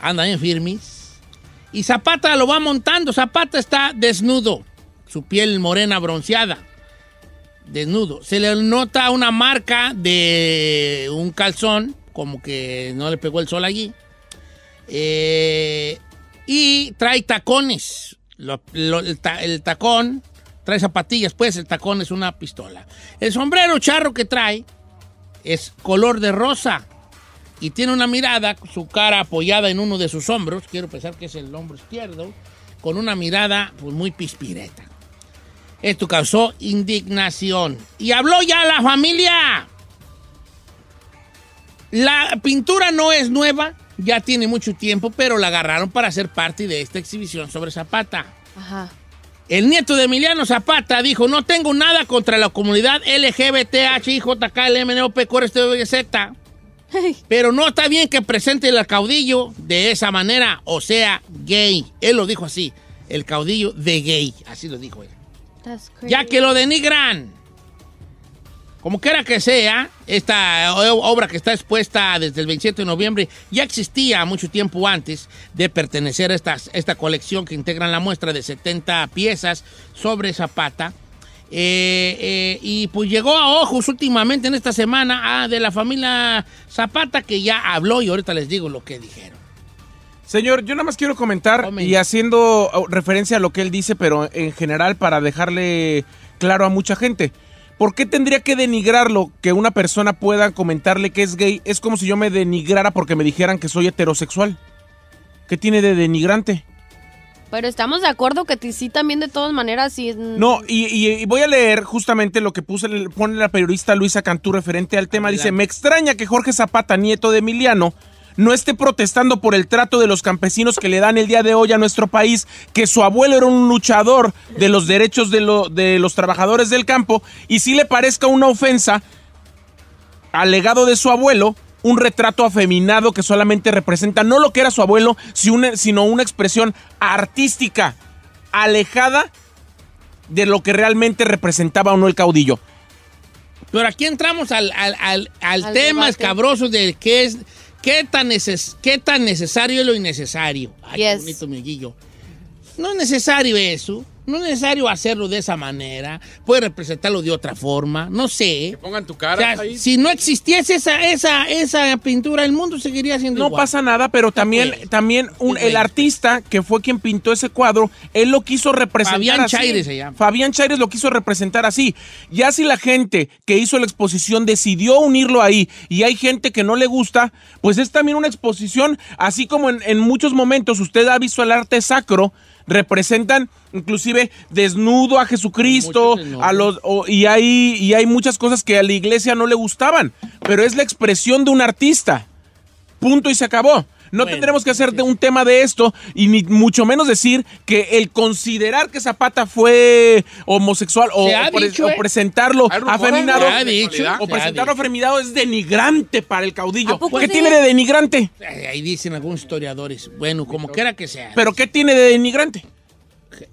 anda en firmes. Y Zapata lo va montando. Zapata está desnudo, su piel morena bronceada, desnudo. Se le nota una marca de un calzón, como que no le pegó el sol allí. Eh, y trae tacones. Lo- el, el tacón trae zapatillas, pues el tacón es una pistola. El sombrero charro que trae es color de rosa y tiene una mirada, su cara apoyada en uno de sus hombros, quiero pensar que es el hombro izquierdo, con una mirada pues, muy pispireta. Esto causó indignación. Y habló ya la familia. La pintura no es nueva, ya tiene mucho tiempo, pero la agarraron para ser parte de esta exhibición sobre Zapata. Ajá. El nieto de Emiliano Zapata dijo, no tengo nada contra la comunidad LGBTHIJKLMNOP Z, Pero no está bien que presente el caudillo de esa manera, o sea, gay. Él lo dijo así, el caudillo de gay, así lo dijo él. Ya que lo denigran. Como quiera que sea, esta obra que está expuesta desde el 27 de noviembre ya existía mucho tiempo antes de pertenecer a esta, esta colección que integran la muestra de 70 piezas sobre Zapata. Eh, eh, y pues llegó a ojos últimamente en esta semana ah, de la familia Zapata que ya habló y ahorita les digo lo que dijeron. Señor, yo nada más quiero comentar Comen. y haciendo referencia a lo que él dice, pero en general para dejarle claro a mucha gente. ¿Por qué tendría que denigrarlo que una persona pueda comentarle que es gay? Es como si yo me denigrara porque me dijeran que soy heterosexual. ¿Qué tiene de denigrante? Pero estamos de acuerdo que sí también de todas maneras sí. No, y, y- y voy a leer justamente lo que puso, pone la periodista Luisa Cantú referente al tema. Dice, me extraña que Jorge Zapata, nieto de Emiliano, no esté protestando por el trato de los campesinos que le dan el día de hoy a nuestro país, que su abuelo era un luchador de los derechos de, lo- de los trabajadores del campo, y si le parezca una ofensa al legado de su abuelo, un retrato afeminado que solamente representa no lo que era su abuelo, sino una expresión artística alejada de lo que realmente representaba o no el caudillo. Pero aquí entramos al, al- al- al Al tema debate. escabroso de qué es qué tan, neces- qué tan necesario es lo innecesario. Ay, qué bonito, amiguillo. No es necesario eso. No es necesario hacerlo de esa manera. Puede representarlo de otra forma. No sé. Pongan tu O cara sea, ahí. si no existiese esa, esa, esa pintura, el mundo seguiría siendo No igual. pasa nada, pero también, también un- el artista que fue quien pintó ese cuadro, él lo quiso representar Fabián así. Chaires se llama. Fabián Chaires lo quiso representar así. Ya si la gente que hizo la exposición decidió unirlo ahí y hay gente que no le gusta, pues es también una exposición, así como en, en muchos momentos usted ha visto el arte sacro, representan inclusive desnudo a Jesucristo, a los o- y hay y hay muchas cosas que a la iglesia no le gustaban, pero es la expresión de un artista. Punto y se acabó. No Bueno, tendremos que hacer de un tema de esto y ni mucho menos decir que el considerar que Zapata fue homosexual o, Se ha o pre- dicho, o ¿eh? presentarlo afeminado se ha dicho, o presentarlo afeminado es denigrante para el caudillo. ¿A poco ¿Qué sí? tiene de denigrante? Ahí dicen algunos historiadores. Bueno, como quiera que sea. ¿Pero qué tiene de denigrante?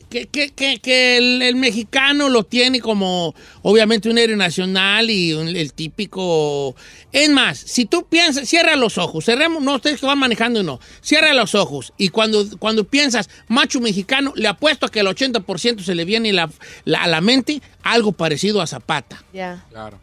Que, que- que- que el, el mexicano lo tiene como, obviamente, un héroe nacional y un- el típico... Es más, si tú piensas, cierra los ojos, cerremos, no, ustedes que van manejando, no, cierra los ojos y cuando, cuando piensas macho mexicano, le apuesto a que el 80% se le viene la- la- a la mente algo parecido a Zapata. Ya. Claro.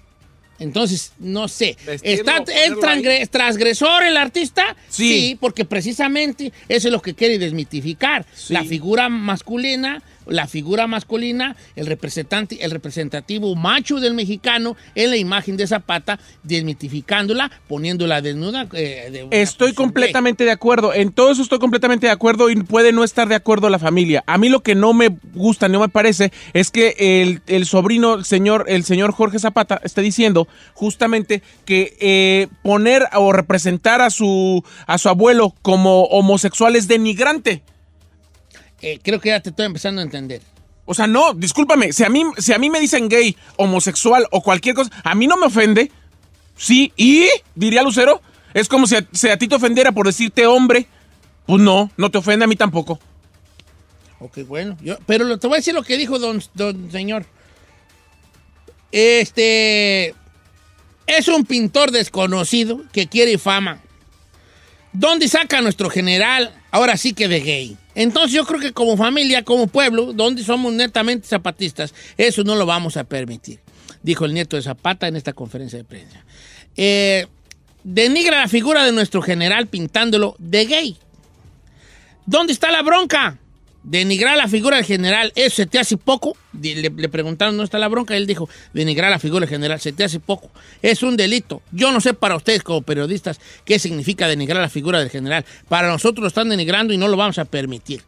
Entonces, no sé. ¿Está, ¿Es ponerlo transgre- transgresor el artista? Sí. porque precisamente eso es lo que quiere desmitificar. Sí. La figura masculina, la figura masculina, el representante, el representativo macho del mexicano en la imagen de Zapata, desmitificándola, poniéndola desnuda. eh, de Estoy completamente de acuerdo. En todo eso estoy completamente de acuerdo y puede no estar de acuerdo la familia. A mí lo que no me gusta, no me parece, es que el, el sobrino, el señor, el señor Jorge Zapata, está diciendo justamente que eh, poner o representar a su, a su abuelo como homosexual es denigrante. Eh, creo que ya te estoy empezando a entender. O sea, no, discúlpame, si a mí, si a mí me dicen gay, homosexual o cualquier cosa, a mí no me ofende. Sí, y, diría Lucero, es como si a, si a ti te ofendiera por decirte hombre. Pues no, no te ofende a mí tampoco. Ok, bueno. Yo, pero lo- te voy a decir lo que dijo don, don señor. Este es un pintor desconocido que quiere fama. ¿Dónde saca nuestro general? Ahora sí que de gay. Entonces yo creo que como familia, como pueblo, donde somos netamente zapatistas, eso no lo vamos a permitir, dijo el nieto de Zapata en esta conferencia de prensa. Eh, denigra la figura de nuestro general pintándolo de gay. ¿Dónde está la bronca? Denigrar la figura del general, ¿eso se te hace poco? Le, preguntaron, ¿dónde está la bronca? Él dijo, denigrar la figura del general, se te hace poco. Es un delito. Yo no sé para ustedes como periodistas qué significa denigrar la figura del general. Para nosotros lo están denigrando y no lo vamos a permitir.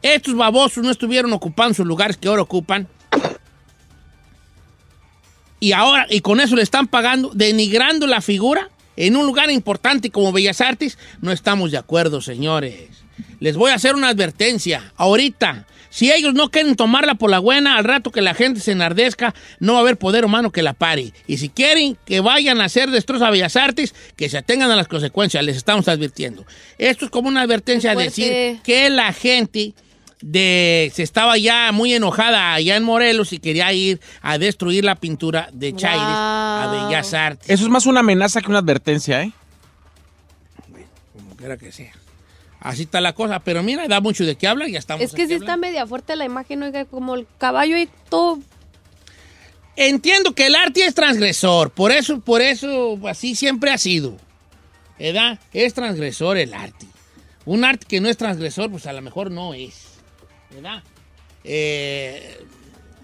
Estos babosos no estuvieron ocupando sus lugares que ahora ocupan. Y ahora, y con eso le están pagando, denigrando la figura en un lugar importante como Bellas Artes. No estamos de acuerdo, señores. Les voy a hacer una advertencia. Ahorita, Si ellos no quieren tomarla por la buena, al rato que la gente se enardezca, no va a haber poder humano que la pare. Y si quieren que vayan a hacer destrozos a Bellas Artes, que se atengan a las consecuencias, les estamos advirtiendo. Esto es como una advertencia de decir que la gente de se estaba ya muy enojada allá en Morelos y quería ir a destruir la pintura de Chaires a. Bellas Artes. Eso es más una amenaza que una advertencia, ¿eh? Como quiera que sea. Así está la cosa, pero mira, da mucho de qué hablar, ya estamos. Es que sí está hablando. media fuerte la imagen, oiga, como el caballo y todo. Entiendo que el arte es transgresor, por eso, por eso, así siempre ha sido. ¿Verdad? Es transgresor el arte. Un arte que no es transgresor, pues a lo mejor no es. ¿Verdad? Eh,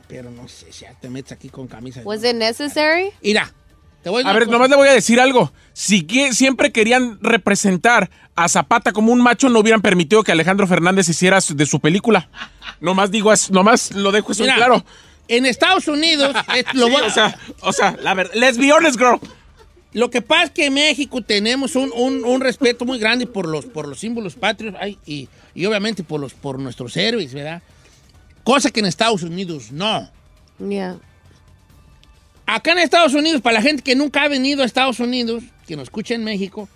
pero no sé, si te metes aquí con camisa. Was it necessary? Mira, te voy A ver, nomás le voy a decir algo. Si que- siempre querían representar a Zapata como un macho, no hubieran permitido que Alejandro Fernández hiciera su- de su película. Nomás digo, es- nomás lo dejo eso Mira, claro. En Estados Unidos, es- lo, Sí, voy- o sea, o sea, la verdad, let's be honest, girl. lo que pasa es que en México tenemos un, un- un respeto muy grande por los, por los símbolos patrios ay, y, y obviamente por, los, por nuestros héroes, ¿verdad? Cosa que en Estados Unidos no. Yeah. Acá en Estados Unidos, para la gente que nunca ha venido a Estados Unidos, que nos escucha en México,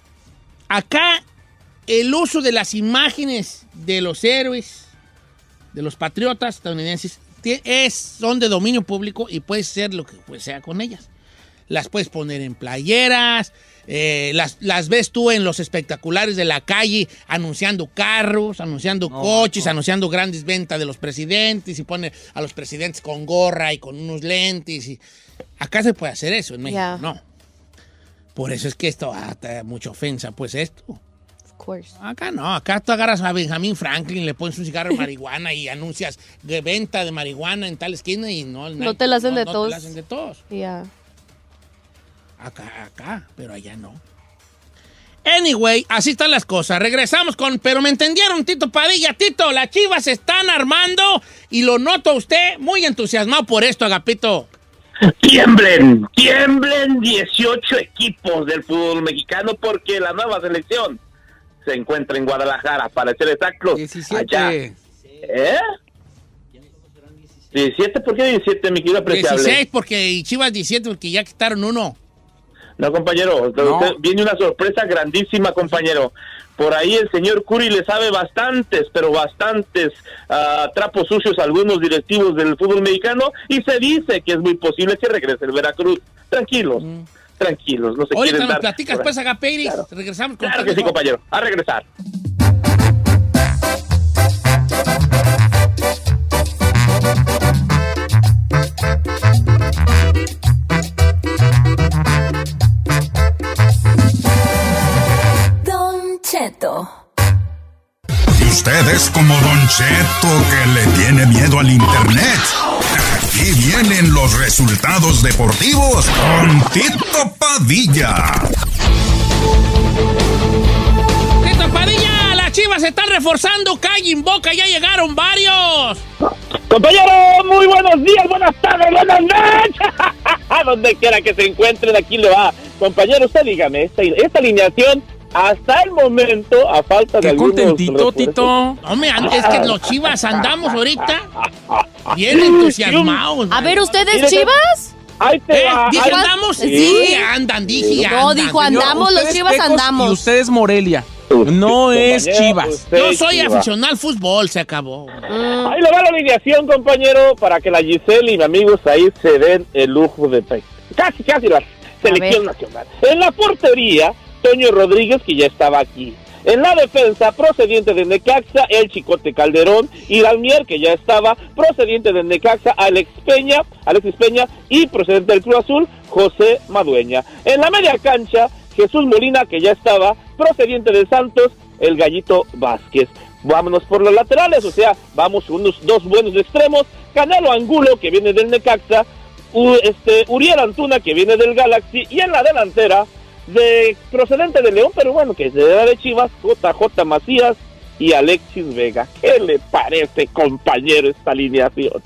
acá el uso de las imágenes de los héroes, de los patriotas estadounidenses, es, son de dominio público y puedes hacer lo que pues, sea con ellas. Las puedes poner en playeras, eh, las, las ves tú en los espectaculares de la calle anunciando carros, anunciando coches, anunciando grandes ventas de los presidentes y pone a los presidentes con gorra y con unos lentes. Y... Acá se puede hacer eso, en México Ya. no. Por eso es que esto ah, da mucha ofensa, pues esto. Of course. Acá no, acá tú agarras a Benjamin Franklin, le pones un cigarro de marihuana y anuncias de venta de marihuana en tal esquina y no... No te la hacen de no todos. te la hacen de todos. Yeah. Acá, acá, pero allá no. Anyway, así están las cosas. Regresamos con, pero me entendieron, Tito Padilla. Tito, las chivas se están armando y lo noto a usted muy entusiasmado por esto, Agapito. Tiemblen, tiemblen 18 equipos del fútbol mexicano porque la nueva selección se encuentra en Guadalajara, para ser exactos. 17. Allá. ¿Eh? 17, ¿por qué 17, mi querido apreciable? 16 porque Chivas 17 porque ya quitaron uno. No, compañero, No. usted- viene una sorpresa grandísima, compañero. Por ahí el señor Curi le sabe bastantes, pero bastantes ah, trapos sucios a algunos directivos del fútbol mexicano y se dice que es muy posible que regrese el Veracruz. Tranquilos, tranquilos, no se Mm. Ahorita quieren nos dar platicas pues, ahí. Agapeiris. Claro. Regresamos con Claro que sí, compañero. A regresar. Cheto. Y usted es como Don Cheto que le tiene miedo al internet. Aquí vienen los resultados deportivos con Tito Padilla. Tito Padilla, las chivas se están reforzando. Calle en boca, ya llegaron varios. Compañero, muy buenos días, buenas tardes, buenas noches. Donde quiera que se encuentren, aquí le va. Compañero, usted dígame, esta, esta alineación hasta el momento, a falta de Qué contentito, Tito. Hombre, es que los chivas andamos ahorita bien entusiasmados. A ver, ¿ustedes chivas? Ahí te ¿Eh? va. ¿Dije ahí- andamos? Sí. Sí, andan, dije No, andan. dijo andamos, los chivas Tecos andamos. Y ustedes Morelia. Usted, No es Chivas. usted Yo es soy Chiva. aficionado al fútbol, se acabó. Mm, Ahí le va la alineación, compañero, para que la Giselle y mi amigo ahí se den el lujo de casi, casi la selección nacional. En la portería, Toño Rodríguez, que ya estaba aquí. En la defensa, procediente de Necaxa, el Chicote Calderón y Dalmier, que ya estaba, procediente de Necaxa, Alex Peña, Alexis Peña y procedente del Cruz Azul, José Madueña. En la media cancha, Jesús Molina, que ya estaba, procediente de Santos, el Gallito Vázquez. Vámonos por los laterales, o sea, vamos unos dos buenos extremos. Canelo Angulo, que viene del Necaxa, este, Uriel Antuna, que viene del Galaxy, y en la delantera, de procedente de León, pero bueno, que es de edad de Chivas, JJ Macías y Alexis Vega. ¿Qué le parece, compañero, esta alineación?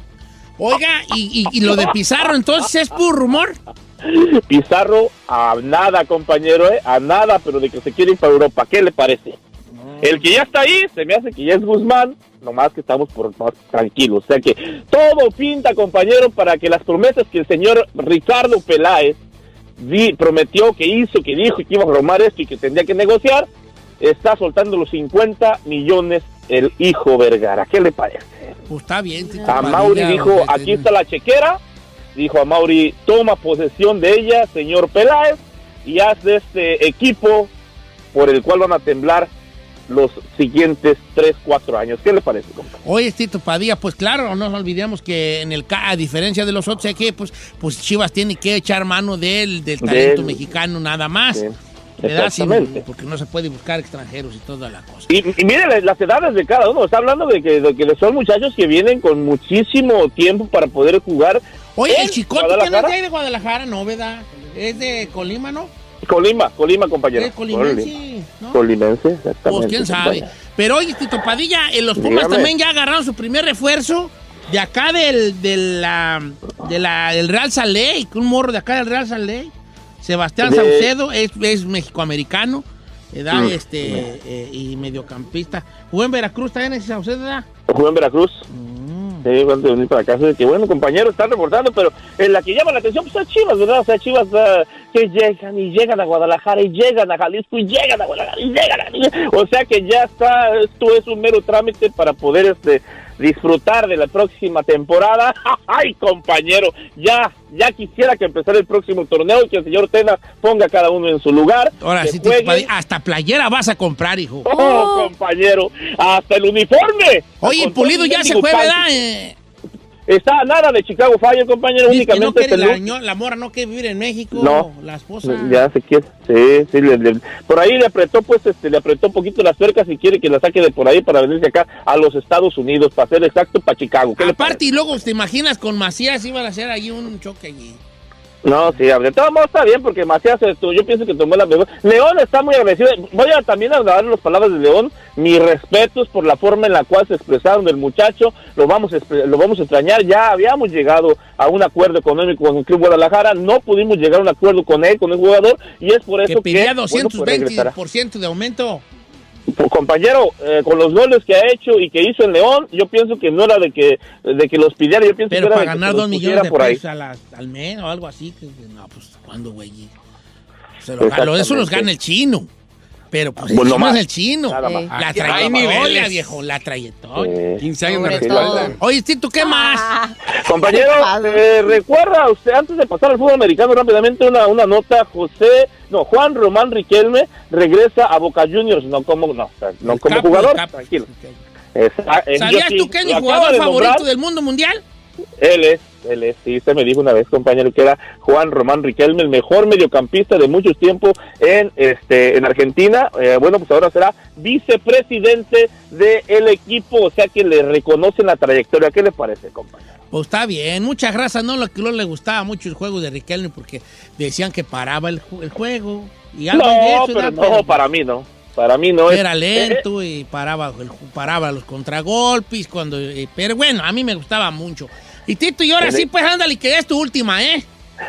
Oiga, y, y- y lo de Pizarro, entonces es puro rumor. Pizarro, a nada, compañero, ¿eh? a nada, pero de que se quiere ir para Europa. ¿Qué le parece? El que ya está ahí, se me hace que ya es Guzmán, nomás que estamos por más tranquilos. O sea que todo pinta, compañero, para que las promesas que el señor Ricardo Peláez di- prometió, que hizo, que dijo que iba a bromar esto y que tendría que negociar, está soltando los 50 millones el hijo Vergara. ¿Qué le parece? Pues está bien. Tito A Mauri dijo, hombre, aquí está la chequera. Dijo a Mauri, toma posesión de ella, señor Peláez, y haz de este equipo por el cual van a temblar los siguientes 3, 4 años. ¿Qué le parece, compa? Oye, Tito Padilla, pues claro, no nos olvidemos que en el a diferencia de los otros equipos, pues Chivas tiene que echar mano del, del De talento mexicano nada más. Exactamente. porque no se puede buscar extranjeros y toda la cosa. Y, y mire la- las edades de cada uno. Está hablando de que, de que son muchachos que vienen con muchísimo tiempo para poder jugar. Oye, el chicote, ¿quién es de Guadalajara. ahí de Guadalajara? No, ¿verdad? Es de Colima, ¿no? Colima, Colima, compañero. Es colimense, ¿no? Colimense, exactamente. Pues quién sabe. Pero oye, Tito Padilla, en los Pumas Dígame. también ya agarraron su primer refuerzo de acá del, del, la, de la- del Real Salé, un morro de acá del Real Salé. Sebastián De- Saucedo es, es mexicoamericano, edad, Mm. este, eh, y mediocampista. Jugó en Veracruz también ese Saucedo, ¿verdad? Jugó en Veracruz. Mm. Sí, cuando venir para acá, que bueno, compañero, están reportando, pero en la que llama la atención, pues es Chivas, ¿verdad? O sea, Chivas ah, que llegan y llegan a Guadalajara y llegan a Jalisco y llegan a Guadalajara y llegan a... O sea que ya está, esto es un mero trámite para poder este disfrutar de la próxima temporada. ¡Ay, compañero! Ya, ya quisiera que empezara el próximo torneo y que el señor Tena ponga a cada uno en su lugar. Ahora sí. Padilla, hasta playera vas a comprar, hijo. ¡Oh, compañero! ¡Hasta el uniforme! Oye, Pulido ya se fue. ¿verdad? Eh, Está a nada de Chicago Fire, compañero, dice que no únicamente quiere la, la mora no quiere vivir en México, No. la esposa. Ya se quiere, sí, sí, le- le- por ahí le apretó, pues, este, le apretó un poquito las tuercas y quiere que la saque de por ahí para venirse acá a los Estados Unidos, para ser exacto, para Chicago. ¿Qué le Aparte, y luego te imaginas con Macías iban a hacer ahí un choque allí. No, sí, de todos modos está bien porque Macías, yo pienso que tomó la mejor. León está muy agradecido. Voy a también a dar las palabras de León. Mis respetos por la forma en la cual se expresaron del muchacho. Lo vamos, a, lo vamos a extrañar. Ya habíamos llegado a un acuerdo económico con el Club Guadalajara. No pudimos llegar a un acuerdo con él, con el jugador. Y es por Que eso que. pedía bueno, pues. 220% de aumento. Pues, compañero, eh, con los goles que ha hecho y que hizo en León, yo pienso que no era de que, de que los pidiera. Yo pienso Pero que era para de ganar 2 millones de por ahí. pesos a la- al mes o algo así. que- no, pues, ¿cuándo, güey? Se lo eso los gana el chino. Pero pues el Pues, chino es el chino. Nada más. La trayectoria, viejo, la trayectoria. Eh, 15 años respaldan. Oye, Tito, ¿qué más? Compañero, Padre. eh, recuerda usted, antes de pasar al fútbol americano rápidamente, una, una nota, José, no, Juan Román Riquelme regresa a Boca Juniors, no como, no, no El como capo, jugador, el capo. tranquilo. Esa- ¿Sabías sí, tú que es mi jugador de favorito nombrar. del mundo mundial? Él es, él es, sí, usted me dijo una vez, compañero, que era Juan Román Riquelme, el mejor mediocampista de muchos tiempos en este en Argentina. Eh, bueno, pues ahora será vicepresidente del equipo, o sea que le reconocen la trayectoria. ¿Qué le parece, compañero? Pues está bien, muchas gracias, ¿no? Lo que no le gustaba mucho el juego de Riquelme porque decían que paraba el, el juego. Y algo No, de eso, pero no, Pero para mí no. Para mí no es. Era Eh, lento y paraba, paraba los contragolpes. cuando eh, Pero bueno, a mí me gustaba mucho. Y Tito, y ahora sí, pues ándale, que es tu última, ¿eh?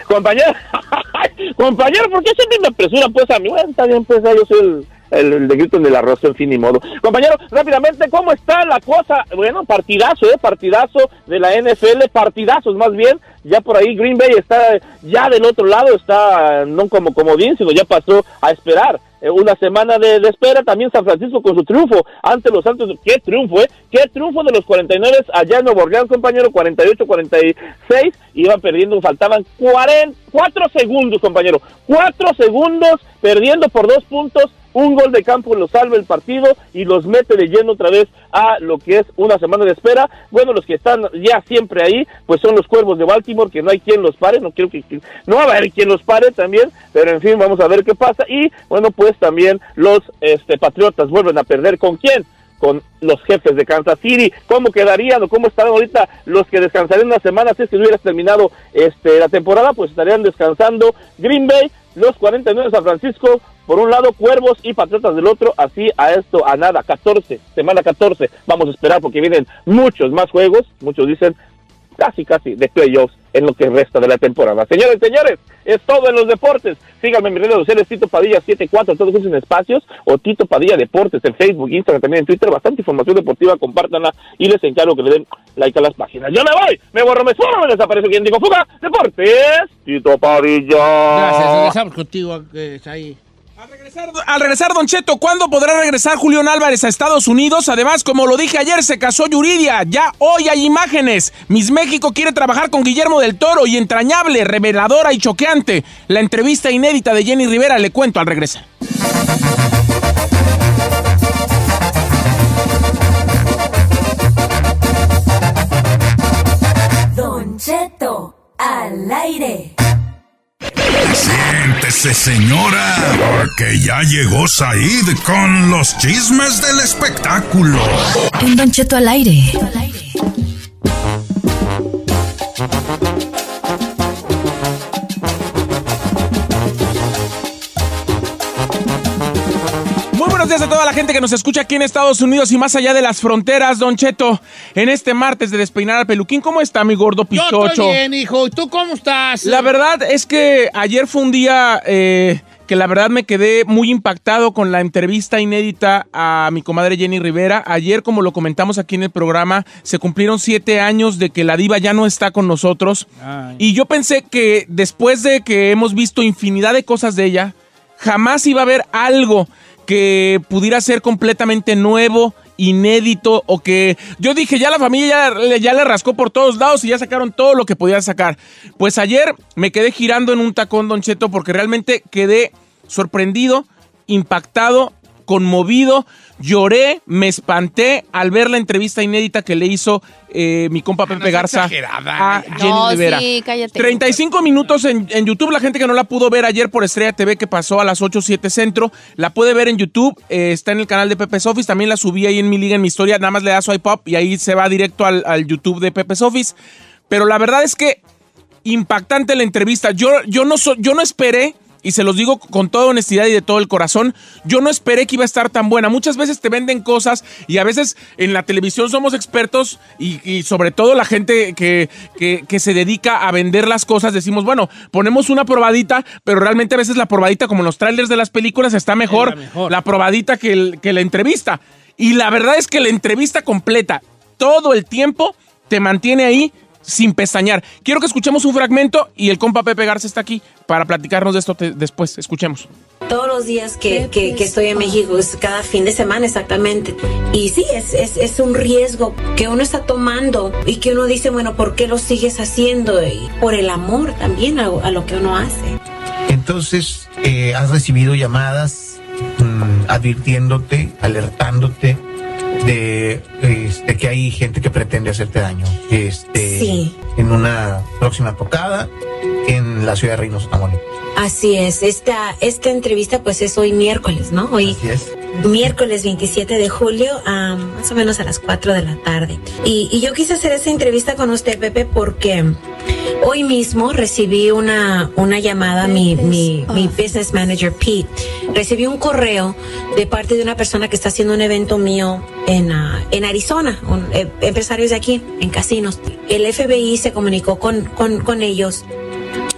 Compañero, compañero, ¿por qué siempre me apresura pues a mí? Bueno, está bien, pues yo soy el, el, el grito en el arroz, en fin y modo. Compañero, rápidamente, ¿cómo está la cosa? Bueno, partidazo, ¿eh? Partidazo de la NFL, partidazos más bien. Ya por ahí Green Bay está ya del otro lado, está no como comodín, sino ya pasó a esperar eh, una semana de, espera. También San Francisco con su triunfo ante los Santos. ¡Qué triunfo, eh! ¡Qué triunfo de los 49 allá en Nuevo Orleans, compañero! 48-46. Iban perdiendo, faltaban 40, 4 segundos, compañero. 4 segundos perdiendo por dos puntos. Un gol de campo los salva el partido y los mete de lleno otra vez a lo que es una semana de espera. Bueno, los que están ya siempre ahí, pues son los cuervos de Baltimore, que no hay quien los pare, no quiero que, no va a haber quien los pare también, pero en fin, vamos a ver qué pasa. Y bueno, pues también los este, Patriotas vuelven a perder con quién con los jefes de Kansas City. ¿Cómo quedarían o cómo estarán ahorita los que descansarían una semana si es que no hubieras terminado este, la temporada? Pues estarían descansando Green Bay, los 49 de San Francisco, por un lado Cuervos y Patriotas del otro, así a esto, a nada, 14, semana 14. Vamos a esperar porque vienen muchos más juegos, muchos dicen casi casi de playoffs en lo que resta de la temporada. Señores, señores, es todo en los deportes. Síganme en mis redes sociales, Tito Padilla 74, todos juntos en espacios, o Tito Padilla Deportes en Facebook, Instagram, también en Twitter. Bastante información deportiva, compártanla y les encargo que le den like a las páginas. Yo me voy, me borro, me sueno, me desaparece quien digo fuga. Deportes, Tito Padilla. Gracias, regresamos contigo, que está ahí. Al regresar, Don Cheto, ¿cuándo podrá regresar Julián Álvarez a Estados Unidos? Además, como lo dije ayer, se casó Yuridia. Ya hoy hay imágenes. Miss México quiere trabajar con Guillermo del Toro y entrañable, reveladora y choqueante. La entrevista inédita de Jenny Rivera le cuento al regresar. Don Cheto, al aire. Siéntese, señora, porque ya llegó Said con los chismes del espectáculo. En Don Cheto al aire. Muy buenos días a toda la gente que nos escucha aquí en Estados Unidos y más allá de las fronteras, Don Cheto. En este martes de despeinar al peluquín, ¿cómo está mi gordo Yo pichocho? estoy bien, hijo. ¿Y tú cómo estás? La verdad es que ayer fue un día eh, que la verdad me quedé muy impactado con la entrevista inédita a mi comadre Jenny Rivera. Ayer, como lo comentamos aquí en el programa, se cumplieron siete años de que la diva ya no está con nosotros. Ay. Y yo pensé que después de que hemos visto infinidad de cosas de ella, jamás iba a haber algo que pudiera ser completamente nuevo, inédito o que yo dije ya la familia ya, le- ya le rascó por todos lados y ya sacaron todo lo que podía sacar. Pues ayer me quedé girando en un tacón, Don Cheto, porque realmente quedé sorprendido, impactado, conmovido, lloré, me espanté al ver la entrevista inédita que le hizo eh, mi compa Pepe seas Garza a Jenny No, Rivera. sí, cállate. 35 minutos en, en YouTube. La gente que no la pudo ver ayer por Estrella TV, que pasó a las 8, 7 centro, la puede ver en YouTube. eh, está en el canal de Pepe Sofis. También la subí ahí en mi liga, en mi historia. Nada más le da swipe up y ahí se va directo al, al YouTube de Pepe Sofis. Pero la verdad es que impactante la entrevista. Yo, yo, no, so- yo no esperé. Y se los digo con toda honestidad y de todo el corazón, yo no esperé que iba a estar tan buena. Muchas veces te venden cosas y a veces en la televisión somos expertos y, y sobre todo la gente que, que- que se dedica a vender las cosas, decimos, bueno, ponemos una probadita, pero realmente a veces la probadita, como en los trailers de las películas, está mejor, la mejor. la probadita que, el- que la entrevista. Y la verdad es que la entrevista completa, todo el tiempo, te mantiene ahí sin pestañear. Quiero que escuchemos un fragmento y el compa Pepe Garza está aquí para platicarnos de esto te- después. Escuchemos. Todos los días que, que- que estoy en México, es cada fin de semana exactamente. Y sí, es, es, es un riesgo que uno está tomando y que uno dice, bueno, ¿por qué lo sigues haciendo? Y por el amor también a, a lo que uno hace. Entonces, eh, has recibido llamadas mm, advirtiéndote, alertándote de, este, que hay gente que pretende hacerte daño. Este, Sí. En una próxima tocada en la ciudad de Reynosa, Tamaulipas. Así es, esta, esta entrevista pues es hoy miércoles, ¿no? Hoy Así es. miércoles 27 de julio, a más o menos a las 4 de la tarde. Y, y yo quise hacer esta entrevista con usted, Pepe, porque hoy mismo recibí una, una llamada, mi, mi, mi business manager, Pete, recibí un correo de parte de una persona que está haciendo un evento mío en, ah, en Arizona, un, eh, empresarios de aquí, en casinos. El FBI se comunicó con, con, con ellos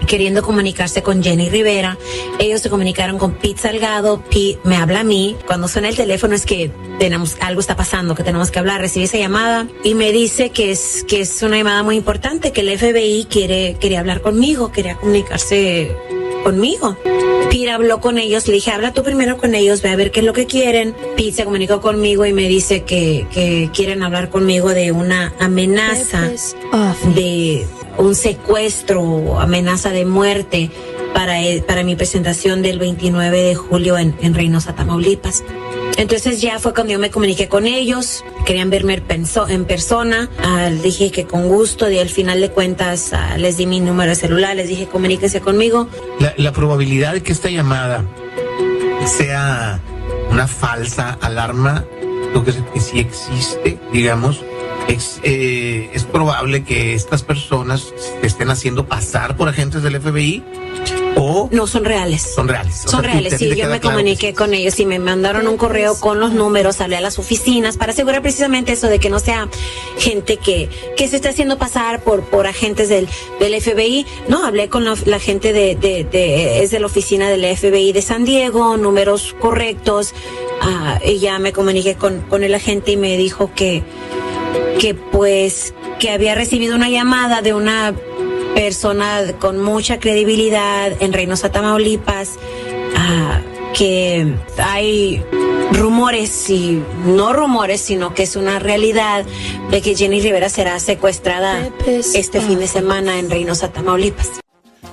queriendo comunicarse con Jenny Rivera. Ellos se comunicaron con Pete Salgado. Pete me habla a mí. Cuando suena el teléfono es que tenemos algo está pasando, que tenemos que hablar. Recibí esa llamada y me dice que es que es una llamada muy importante, que el FBI quiere quería hablar conmigo, quería comunicarse conmigo. Pete habló con ellos, le dije, habla tú primero con ellos, ve a ver qué es lo que quieren. Pete se comunicó conmigo y me dice que, que quieren hablar conmigo de una amenaza de un secuestro o amenaza de muerte para, el- para mi presentación del 29 de julio en, en Reynosa, Tamaulipas. Entonces ya fue cuando yo me comuniqué con ellos, querían verme en perso- en persona, Ah, dije que con gusto y al final de cuentas ah, les di mi número de celular, les dije comuníquense conmigo. La, probabilidad de que esta llamada sea una falsa alarma, creo que, sí existe, digamos, es, eh, es probable que estas personas estén haciendo pasar por agentes del FBI o No son reales. son reales. O Son sea, reales, sí. Yo me claro que comuniqué con ellos y me mandaron un correo con los números, hablé a las oficinas para asegurar precisamente eso de que no sea gente que, que se esté haciendo pasar por, por agentes del, del FBI. No, hablé con la, la gente de, de, de- es de la oficina del FBI de San Diego, números correctos. Ah, y ya me comuniqué con, con el agente y me dijo que, que pues que había recibido una llamada de una persona con mucha credibilidad en Reynosa, Tamaulipas, ah, que hay rumores y no rumores, sino que es una realidad de que Jenny Rivera será secuestrada este fin de semana en Reynosa, Tamaulipas.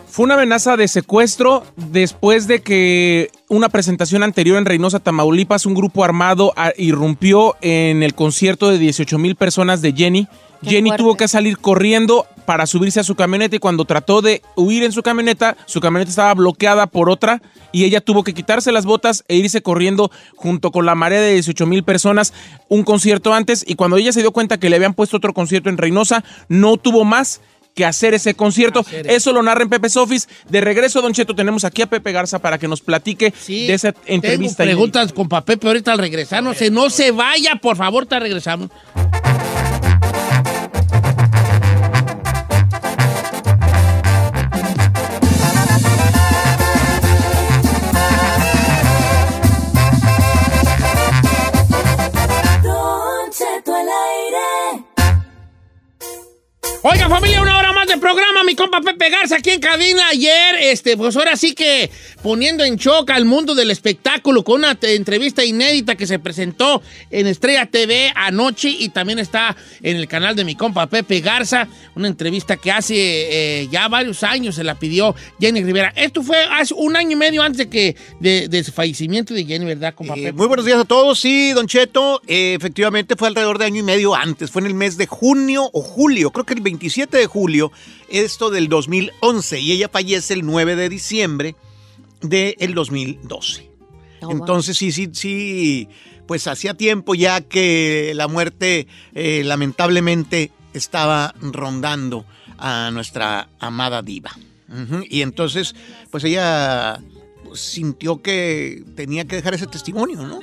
Fue una amenaza de secuestro después de que una presentación anterior en Reynosa, Tamaulipas, un grupo armado ah, irrumpió en el concierto de 18 mil personas de Jenny. Jenny fuerte. tuvo que salir corriendo para subirse a su camioneta y cuando trató de huir en su camioneta, su camioneta estaba bloqueada por otra y ella tuvo que quitarse las botas e irse corriendo junto con la marea de 18 mil personas un concierto antes y cuando ella se dio cuenta que le habían puesto otro concierto en Reynosa, no tuvo más que hacer ese concierto. Eso lo narra en Pepe Sofis. De regreso, Don Cheto, tenemos aquí a Pepe Garza para que nos platique de esa entrevista. Tengo preguntas con Pepe ahorita al regresar. No se, no se vaya, por favor, te regresamos. Oiga, familia, una hora más de programa. Mi compa Pepe Garza aquí en cabina ayer. Este, pues ahora sí que poniendo en shock al mundo del espectáculo con una entrevista inédita que se presentó en Estrella TV anoche y también está en el canal de mi compa Pepe Garza. Una entrevista que hace eh, ya varios años se la pidió Jenny Rivera. Esto fue hace un año y medio antes de que de, de su fallecimiento de Jenny, ¿verdad, compa Eh, Pepe? muy buenos días a todos. Sí, Don Cheto, eh, efectivamente fue alrededor de año y medio antes. Fue en el mes de junio o julio, creo que el 27 de julio, esto del 2011. Y ella fallece el 9 de diciembre del 2012. Entonces, sí, sí, sí, pues hacía tiempo ya que la muerte eh, lamentablemente estaba rondando a nuestra amada diva. Y entonces, pues ella sintió que tenía que dejar ese testimonio, ¿no?